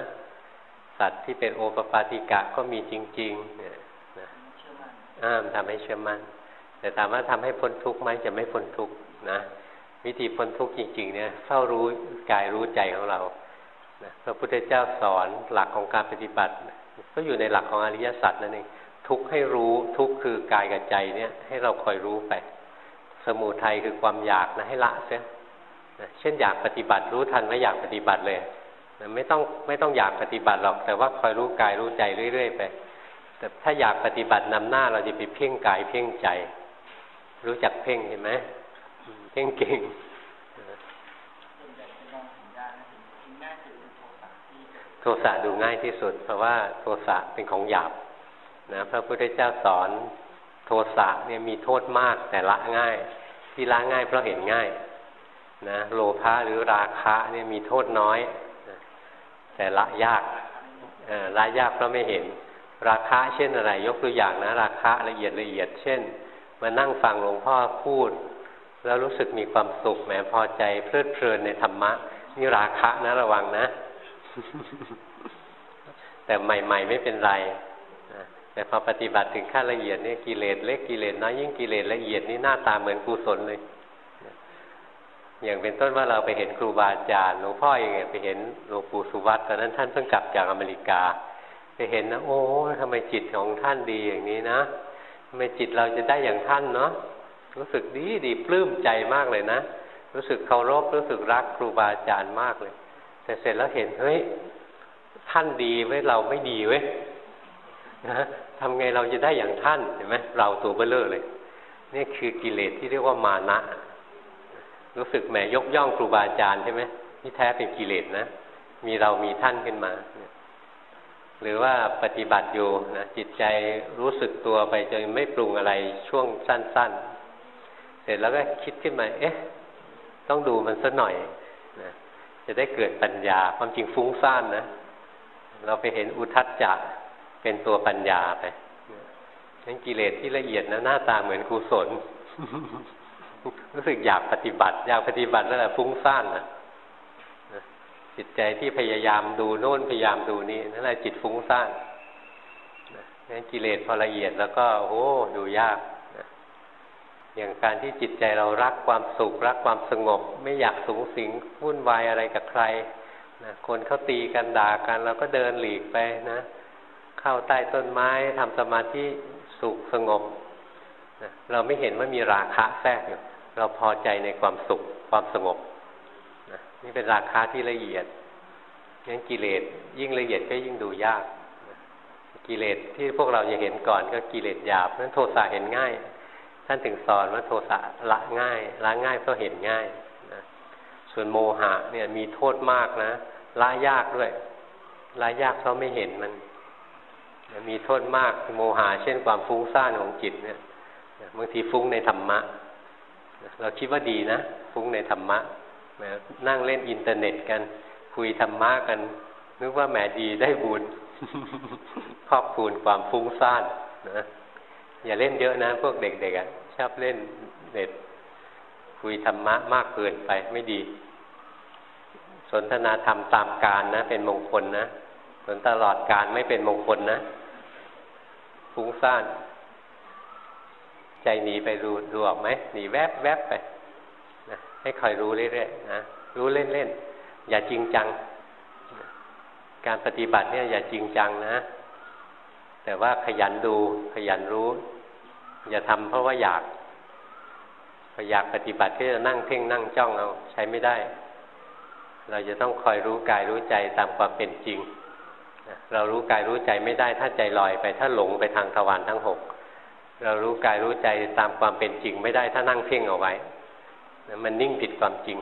สัตว์ที่เป็นโอปปาติกะก็มีจริง ๆ เนี่ยนะอ้ามทำให้เชื่อมั่น แต่ถามว่าทำให้พ้นทุกข์ไหมจะไม่พ้นทุกข์นะวิธีพ้นทุกข์จริง ๆ เนี่ยเฝ้ารู้กายรู้ใจของเรา นะพระพุทธเจ้าสอนหลักของการปฏิบัติ ก็อยู่ในหลักของอริยสัจนั่นเองทุกให้รู้ทุกคือกายกับใจเนี่ยให้เราคอยรู้ไป สมุทัยคือความอยากนะให้ละเสียนะเช่นอยากปฏิบัติรู้ทันว่าอยากปฏิบัติเลยนะไม่ต้องไม่ต้องอยากปฏิบัติหรอก แต่ว่าคอยรู้กายรู้ใจเรื่อยๆไป แต่ถ้าอยากปฏิบัตินำหน้าเราจะไปเพ่งกายเพ่งใจ รู้จักเพ่งเห็นไหมเพ่งเก่งโท สะดูง่ายที่สุด เพราะว่าโทสะเป็นของหยาบนะพระพุทธเจ้าสอนโทสะเนี่ยมีโทษมากแต่ละง่าย ที่ละง่ายเพราะเห็นง่ายนะโลภะหรือราคะเนี่ยมีโทษน้อยแต่ละยากละยากเพราะไม่เห็น ราคะเช่นอะไร ยกตัวอย่างนะ ราคะละเอียดละเอียด เช่น มานั่งฟังหลวงพ่อพูด แล้วรู้สึกมีความสุขแหมพอใจเพลิดเพลินในธรรมะนี่ราคะนะระวังนะ แต่ใหม่ ๆ ไม่เป็นไรแต่พอปฏิบัติถึงขั้นละเอียดเนี่ยกิเลสเล็กกิเลสน้อยยิ่งกิเลสละเอียดนี่หน้าตาเหมือนกุศลเลย อย่างเป็นต้นว่าเราไปเห็นครูบาอาจารย์หลวงพ่อเองไปเห็นหลวงปู่สุวัตตอนนั้นท่านเพิ่งกลับจากอเมริกา ไปเห็นนะโอ้ทำไมจิตของท่านดีอย่างนี้นะทำไมจิตเราจะได้อย่างท่านเนาะรู้สึกดีดีปลื้มใจมากเลยนะ รู้สึกเคารพรู้สึกรักครูบาอาจารย์มากเลย แต่เสร็จแล้วเห็นเฮ้ยท่านดีไว้ยเราไม่ดีเว้ยนะทำไงเราจะได้อย่างท่านเห็นไหมเราตัวเบลเลอร์เลยนี่คือกิเลสที่เรียกว่ามานะ รู้สึกแหมยกย่องครูบาอาจารย์ใช่ไหมที่แท้เป็นกิเลสนะ มีเรามีท่านขึ้นมา หรือว่าปฏิบัติอยู่นะจิตใจรู้สึกตัวไปจนไม่ปรุงอะไรช่วงสั้น ๆ เสร็จแล้วก็คิดขึ้นมา เอ๊ะ ต้องดูมันสักหน่อย จะได้เกิดปัญญา ความจริงฟุ้งซ่านนะ เราไปเห็นอุทัจจะเป็นตัวปัญญาไปนั่นกิเลสที่ละเอียดนะหน้าตาเหมือนกุศล รู้สึกอยากปฏิบัติ อยากปฏิบัติแล้วแหละฟุ้งซ่านนะจิตใจที่พยายามดูโน่นพยายามดูนี่นั่นแหละจิตฟุ้งซ่านนั่นกิเลสพอละเอียดแล้วก็ โอ้ดูยาก อย่างการที่จิตใจเรารักความสุขรักความสงบ ไม่อยากสูงสิงวุ่นวายอะไรกับใครนะคนเขาตีกันด่ากันเราก็เดินหลีกไปนะ เข้าใต้ต้นไม้ทำสมาธิสุขสงบนะเราไม่เห็นว่ามีราคะแทรกอยู่เราพอใจในความสุขความสงบนะนี่เป็นราคาที่ละเอียดงั้นกิเลสยิ่งละเอียดก็ยิ่งดูยาก กิเลสที่พวกเราจะเห็นก่อนก็กิเลสหยาบนั้นโทสะเห็นง่าย ท่านถึงสอนว่าโทสะละง่ายละง่ายเพราะเห็นง่ายนะส่วนโมหะเนี่ยมีโทษมากนะละยากด้วยละยากเพราะไม่เห็นมันมีโทษมากโมหะเช่นความฟุ้งซ่านของจิตเนี่ยบางทีฟุ้งในธรรมะ เราคิดว่าดีนะ ฟุ้งในธรรมะนั่งเล่นอินเทอร์เน็ตกัน คุยธรรมะกัน นึกว่าแหมดีได้บุญครอบคูณความฟุ้งซ่านนะ อย่าเล่นเยอะนะ พวกเด็กๆอะชอบเล่นเน็ตคุยธรรมะมากเกินไปไม่ดี สนทนาธรรมตามการนะ เป็นมงคลนะสนตลอดการไม่เป็นมงคลนะฟุ้งซ่าน ใจหนีไปรู้รู้ออกไหมหนีแวบแวบไปนะให้คอยรู้เรื่อยๆนะรู้เล่นๆอย่าจริงจัง การปฏิบัติเนี่ยอย่าจริงจังนะ แต่ว่าขยันดูขยันรู้ อย่าทำเพราะว่าอยากพออยากปฏิบัติก็จะนั่งเพ่งนั่งจ้องเอาใช้ไม่ได้ เราจะต้องคอยรู้กายรู้ใจตามความเป็นจริง เรารู้กายรู้ใจไม่ได้ ถ้าใจลอยไปถ้าหลงไปทางทวารทั้งหกเรารู้กายรู้ใจตามความเป็นจริงไม่ได้ถ้านั่งเพ่งเอาไว้มันนิ่งผิดความจริง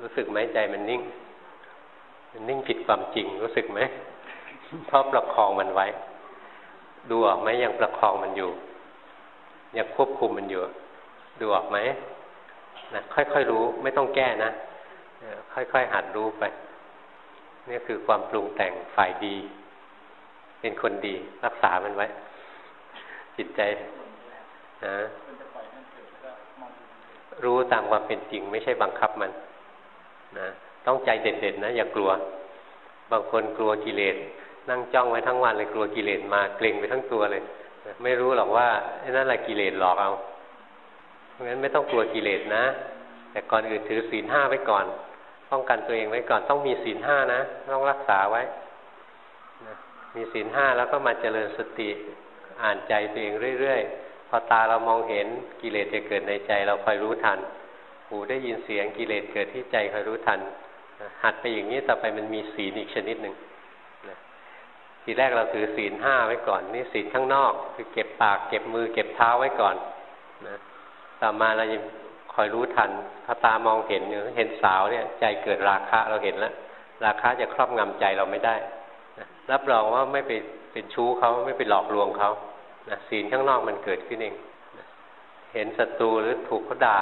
รู้สึกไหมใจมันนิ่ง มันนิ่งผิดความจริงรู้สึกไหมเพราะประคองมันไว้ ดูออกไหมยังประคองมันอยู่ ยังควบคุมมันอยู่ ดูออกไหมนะค่อยๆรู้ไม่ต้องแก้นะค่อยๆหัดรู้ไปนี่คือความปรุงแต่งฝ่ายดี เป็นคนดีรักษามันไว้ จิตใจนะรู้ตามความเป็นจริง ไม่ใช่บังคับมันนะต้องใจเด็ดๆนะ อย่ากลัว บางคนกลัวกิเลส นั่งจ้องไว้ทั้งวันเลยกลัวกิเลสมาเกรงไปทั้งตัวเลย ไม่รู้หรอกว่านั่นแหละกิเลสหลอกเอาเพราะงั้นไม่ต้องกลัวกิเลสนะ แต่ก่อนอื่นถือศีลห้าไว้ก่อนป้องกันตัวเองไว้ก่อนต้องมีศีลห้านะต้องรักษาไว้มีศีลห้าแล้วก็มาเจริญสติอ่านใจตัวเองเรื่อยๆพอตาเรามองเห็นกิเลสจะเกิดในใจ เราคอยรู้ทัน หูได้ยินเสียงกิเลสเกิดที่ใจคอยรู้ทันหัดไปอย่างนี้ต่อไปมันมีศีลอีกชนิดหนึ่ง ทีแรกเราถือศีลห้าไว้ก่อน นี่ศีลข้างนอก คือเก็บปากเก็บมือเก็บเท้าไว้ก่อนนะต่อมาเราจะคอยรู้ทันพอตามองเห็นเห็นสาวเนี่ยใจเกิดราคะเราเห็นแล้วราคะจะครอบงำใจเราไม่ได้รับรองว่าไม่ไปเป็นชู้เขาไม่ไปหลอกลวงเขานะศีลข้างนอกมันเกิดขึ้นเองเห็นศัตรูหรือถูกเขาด่า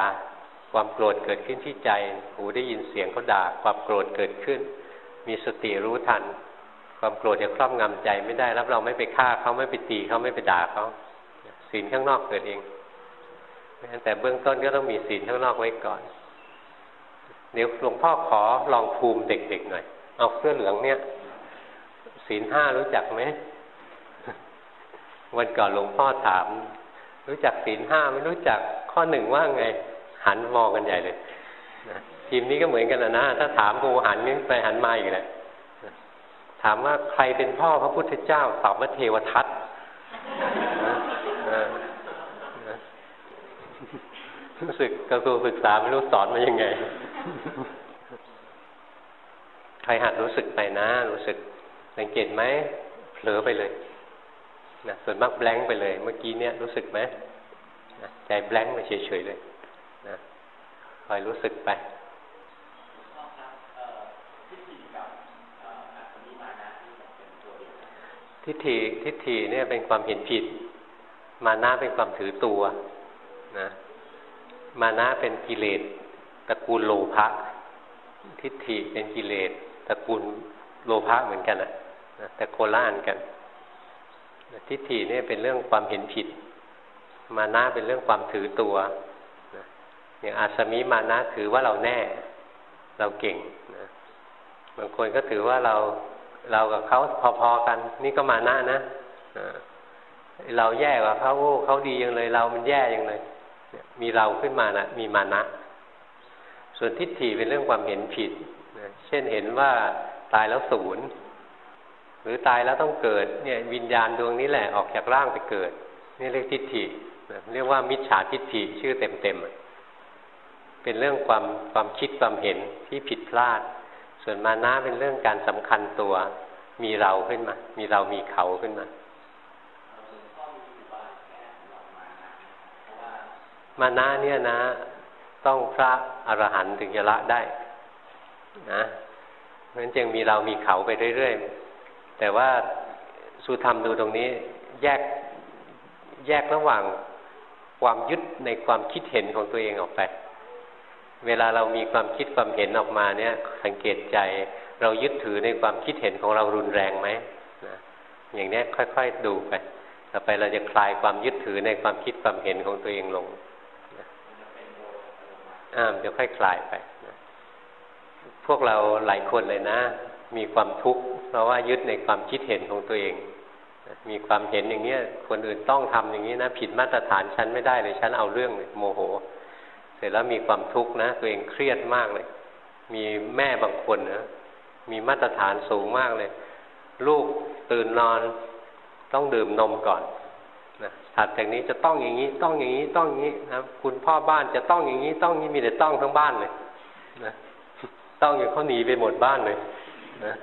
ความโกรธเกิดขึ้นที่ใจ หูได้ยินเสียงเขาด่าความโกรธเกิดขึ้น มีสติรู้ทัน ความโกรธจะครอบงำใจไม่ได้รับเรองไม่ไปฆ่าเขาไม่ไปตีเขาไม่ไปด่าเขาศีลข้างนอกเกิดเองแต่เบื้องต้นก็ต้องมีศีลข้างนอกไว้ก่อน เดี๋ยวหลวงพ่อขอลองภูมิเด็กๆหน่อย เอาเสื้อเหลืองเนี่ยศีลห้ารู้จักไหมวันก่อนหลวงพ่อถาม รู้จักศีลห้าไม่รู้จักข้อหนึ่งว่าไง หันมองกันใหญ่เลยนะทีมนี้ก็เหมือนกันนะถ้าถามกูหันนี่ไปหันมาอีกแหละ ถามว่าใครเป็นพ่อพระพุทธเจ้าตอบว่าเทวทัตรู้สึกกระทรวงศึกษาไม่รู้สอนมายังไง ใครหัดรู้สึกไปนะ รู้สึกสังเกตไหมเผลอไปเลยนะส่วนมากแบงค์ไปเลย เมื่อกี้เนี่ยรู้สึกไหมนะใจแบงค์ไปเฉยๆเลยนะคอยรู้สึกไป ทิฏฐิทิฏฐิเนี่ยเป็นความเห็นผิด มานะเป็นความถือตัวนะมานะเป็นกิเลสตระกูลโลภะทิฏฐิเป็นกิเลสตระกูลโลภะเหมือนกันอะแต่โคล่านกันทิฏฐิเนี่ยเป็นเรื่องความเห็นผิด มานะเป็นเรื่องความถือตัวอย่างอาสมิมานะถือว่าเราแน่ เราเก่งนะบางคนก็ถือว่าเรา เรากับเขาพอๆกัน นี่ก็มานะนะเราแย่กว่าเขาโอ้เขาดียังเลย เรามันแย่ยังเลยมีเราขึ้นมานะมีมานะ ส่วนทิฏฐิเป็นเรื่องความเห็นผิดนะเช่นเห็นว่าตายแล้วศูนย์หรือตายแล้วต้องเกิดเนี่ยวิญญาณดวงนี้แหละออกจากร่างไปเกิด นี่เรียกทิฏฐิเรียกว่ามิจฉาทิฏฐิชื่อเต็มๆเป็นเรื่องความความคิดความเห็นที่ผิดพลาด ส่วนมานะเป็นเรื่องการสำคัญตัว มีเราขึ้นมา มีเรามีเขาขึ้นมา มานะเนี่ยนะ ต้องพระอรหันต์ถึงจะละได้ นะเพราะฉะนั้นจึงมีเรามีเขาไปเรื่อยๆ แต่ว่าสุธรรมดูตรงนี้ แยกแยกระหว่างความยึดในความคิดเห็นของตัวเองออกไป เวลาเรามีความคิดความเห็นออกมาเนี่ย สังเกตใจเรายึดถือในความคิดเห็นของเรารุนแรงไหมนะอย่างนี้ค่อยๆดูไปต่อไปเราจะคลายความยึดถือในความคิดความเห็นของตัวเองลงอ่าจะค่อยคลายไปนะพวกเราหลายคนเลยนะ มีความทุกข์เพราะว่ายึดในความคิดเห็นของตัวเองมีความเห็นอย่างเนี้ย คนอื่นต้องทำอย่างนี้นะ ผิดมาตรฐานฉันไม่ได้เลยฉันเอาเรื่องเลยโมโห ร็จแล้วมีความทุกข์นะ ตัวเองเครียดมากเลย มีแม่บางคนนะมีมาตรฐานสูงมากเลย ลูกตื่นนอนต้องดื่มนมก่อนนะถัดจากนี้จะต้องอย่างนี้ต้องอย่างนี้ต้องอย่างนี้นะคุณพ่อบ้านจะต้องอย่างนี้ต้องนี้มีแต่ต้องทั้งบ้านเลยนะต้องอย่างเขาหนีไปหมดบ้านเลยนะ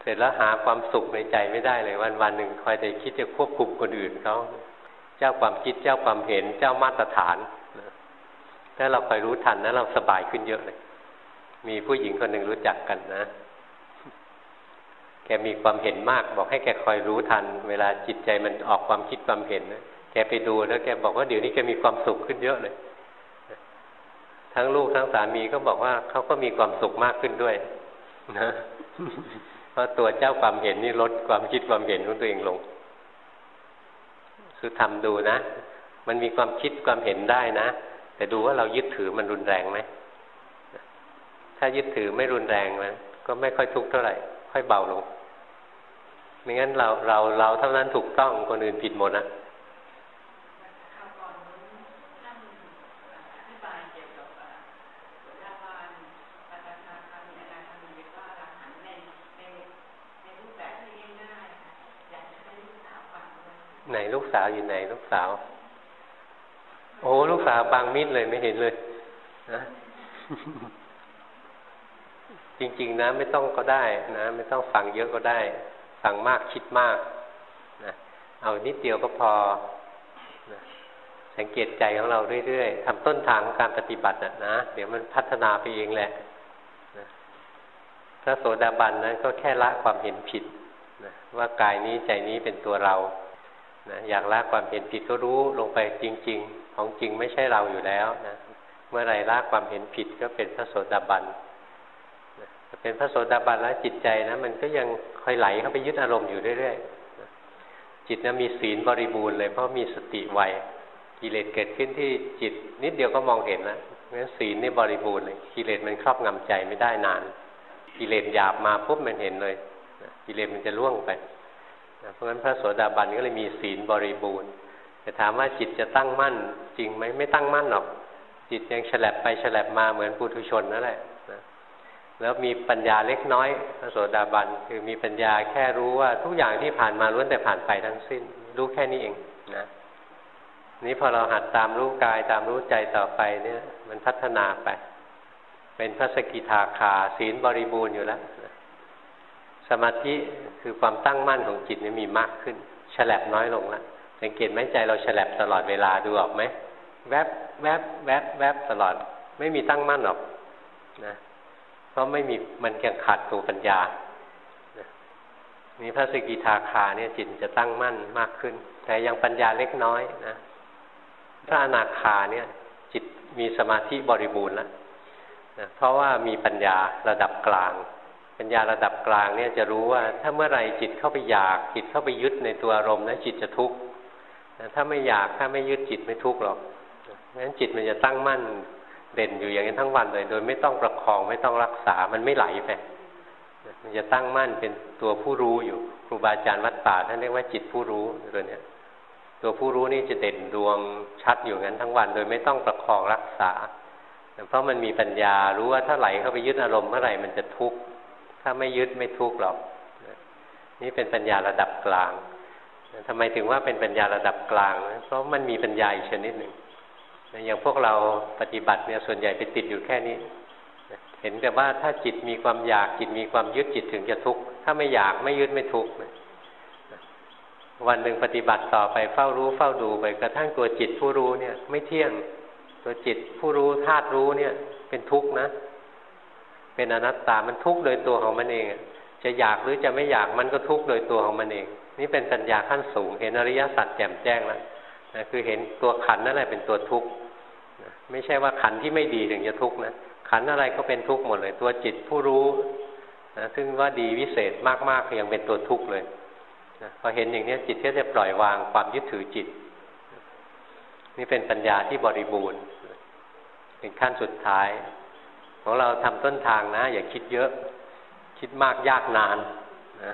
เสร็จแล้วหาความสุขในใจไม่ได้เลย วันวันหนึ่งคอยแต่คิดจะควบคุมคนอื่นเขาเจ้าความคิดเจ้าความเห็นเจ้ามาตรฐาน ถ้าเราคอยรู้ทันนะเราสบายขึ้นเยอะเลย มีผู้หญิงคนหนึ่งรู้จักกันนะ แกมีความเห็นมาก บอกให้แกคอยรู้ทัน เวลาจิตใจมันออกความคิดความเห็นนะแกไปดูแล้วแกบอกว่าเดี๋ยวนี้แกมีความสุขขึ้นเยอะเลย ทั้งลูกทั้งสามีก็บอกว่าเขาก็มีความสุขมากขึ้นด้วย นะเพราะตัวเจ้าความเห็นนี่ลดความคิดความเห็นของตัวเองลง คือทำดูนะ มันมีความคิดความเห็นได้นะ แต่ดูว่าเรายึดถือมันรุนแรงไหมถ้ายึดถือไม่รุนแรงนะก็ไม่ค่อยทุกข์เท่าไหร่ ค่อยเบาลงไม่งั้นเราเราเราเท่านั้นถูกต้องคนอื่นผิดหมดนะไหนลูกสาวอยู่ไหนลูกสาว โอ้ลูกสาวบางมิดเลยไม่เห็นเลยนะจริง ๆ นะ ไม่ต้องก็ได้นะ ไม่ต้องฟังเยอะก็ได้ ฟังมากคิดมากนะเอานิดเดียวก็พอนะสังเกตใจของเราเรื่อยๆทำต้นทางของการปฏิบัตินะนะเดี๋ยวมันพัฒนาไปเองแหละนะพระโสดาบันนั้นก็แค่ละความเห็นผิดนะว่ากายนี้ใจนี้เป็นตัวเรา นะอยากละความเห็นผิดก็รู้ลงไปจริง ๆ ของจริงไม่ใช่เราอยู่แล้วนะเมื่อไรละความเห็นผิดก็เป็นพระโสดาบันนะเป็นพระโสดาบันแล้วจิตใจนะมันก็ยังคอยไหลเข้าไปยึดอารมณ์อยู่เรื่อยๆนะจิตนะมีศีลบริบูรณ์เลยเพราะมีสติไวกิเลสเกิดขึ้นที่จิตนิดเดียวก็มองเห็นแล้วงั้นศีลนี่บริบูรณ์เลยกิเลสมันครอบงำใจไม่ได้นาน กิเลสหยาบมาปุ๊บมันเห็นเลยกิเลสมันจะล่วงไป เพราะฉะนั้นพระโสดาบันก็เลยมีศีลบริบูรณ์แต่ถามว่าจิตจะตั้งมั่นจริงไหมไม่ตั้งมั่นหรอก จิตยังฉลับไปฉลับมาเหมือนปุถุชนนั่นแหละแล้วมีปัญญาเล็กน้อยพระโสดาบันคือมีปัญญาแค่รู้ว่าทุกอย่างที่ผ่านมาล้วนแต่ผ่านไปทั้งสิ้น รู้แค่นี้เองนะนี้พอเราหัดตามรู้กายตามรู้ใจต่อไปเนี่ย มันพัฒนาไป เป็นพระสกิทาคาศีลบริบูรณ์อยู่แล้ว สมาธิคือความตั้งมั่นของจิตนี่มีมากขึ้นฉลับน้อยลงแล้วสังเกตไหมใจเราฉลับตลอดเวลาดูออกไหมแวบแวบแวบแวบตลอด ไม่มีตั้งมั่นหรอกนะเพราะไม่มีมันยังขาดตัวปัญญานี่พระสกิทาคาเนี่ยจิตจะตั้งมั่นมากขึ้น แต่ยังปัญญาเล็กน้อยนะพระอนาคาเนี่ย จิตมีสมาธิบริบูรณ์แล้วนะเพราะว่ามีปัญญาระดับกลาง ปัญญาระดับกลางเนี่ยจะรู้ว่าถ้าเมื่อไรจิตเข้าไปอยาก จิตเข้าไปยึดในตัวอารมณ์นั้นจิตจะทุกข์ถ้าไม่อยากถ้าไม่ยึดจิตไม่ทุกข์หรอกงั้นจิตมันจะตั้งมั่นเด่นอยู่อย่างนี้ทั้งวันเลย โดยไม่ต้องประคองไม่ต้องรักษามันไม่ไหลไปมันจะตั้งมั่นเป็นตัวผู้รู้อยู่ครูบาอาจารย์วัดป่าท่านเรียกว่าจิตผู้รู้ตัวเนี้ยตัวผู้รู้นี่จะเด่นดวงชัดอยู่งั้นทั้งวัน โดยไม่ต้องประคองรักษา เพราะมันมีปัญญารู้ว่าถ้าไหลเข้าไปยึดอารมณ์เมื่อไหร่มันจะทุกข์ ถ้าไม่ยึดไม่ทุกข์หรอก นี่เป็นปัญญาระดับกลางทำไมถึงว่าเป็นปัญญาระดับกลาง เพราะมันมีปัญญาอีกชนิดหนึ่งอย่างพวกเราปฏิบัติเนี่ยส่วนใหญ่ไปติดอยู่แค่นี้ เห็นแต่ว่าถ้าจิตมีความอยากจิตมีความยึดจิตถึงจะทุกข์ถ้าไม่อยากไม่ยึดไม่ทุกข์วันหนึ่งปฏิบัติต่อไปเฝ้ารู้เฝ้าดูไปกระทั่งตัวจิตผู้รู้เนี่ย ไม่เที่ยง ตัวจิตผู้รู้ธาตุรู้เนี่ย เป็นทุกข์นะ เป็นอนัตตามันทุกข์โดยตัวของมันเอง จะอยากหรือจะไม่อยากมันก็ทุกข์โดยตัวของมันเอง นี่เป็นปัญญาขั้นสูง เห็นอริยสัจแจ่มแจ้งแล้วนะคือเห็นตัวขันนั่นแหละเป็นตัวทุกข์ไม่ใช่ว่าขันที่ไม่ดีถึงจะทุกข์นะขันอะไรก็เป็นทุกข์หมดเลย ตัวจิตผู้รู้นะซึ่งว่าดีวิเศษมากๆยังเป็นตัวทุกข์เลยนะพอเห็นอย่างนี้จิตก็จะปล่อยวางความยึดถือจิต นี่เป็นปัญญาที่บริบูรณ์เป็นขั้นสุดท้าย ของเราทำต้นทางนะ อย่าคิดเยอะ คิดมากยากนานนะ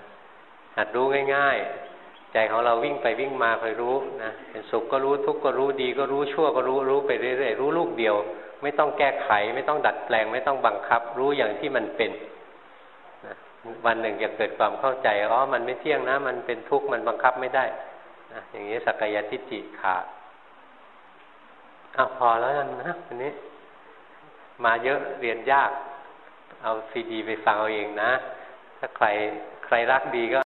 หัดรู้ง่าย ๆ ใจของเราวิ่งไปวิ่งมาคอยรู้นะเป็นสุขก็รู้ทุกข์ก็รู้ดีก็รู้ชั่วก็รู้รู้ไปเรื่อยๆรู้ลูกเดียว ไม่ต้องแก้ไข ไม่ต้องดัดแปลง ไม่ต้องบังคับ รู้อย่างที่มันเป็นวันหนึ่งจะเกิดความเข้าใจอ๋อมันไม่เที่ยงนะ มันเป็นทุกข์มันบังคับไม่ได้นะอย่างนี้สักยทิฏฐิขาดอ้าวพอแล้วนะวันนี้ มาเยอะเรียนยาก เอาซีดีไปฟังเอาเองนะ ถ้าใครใครรักดีก็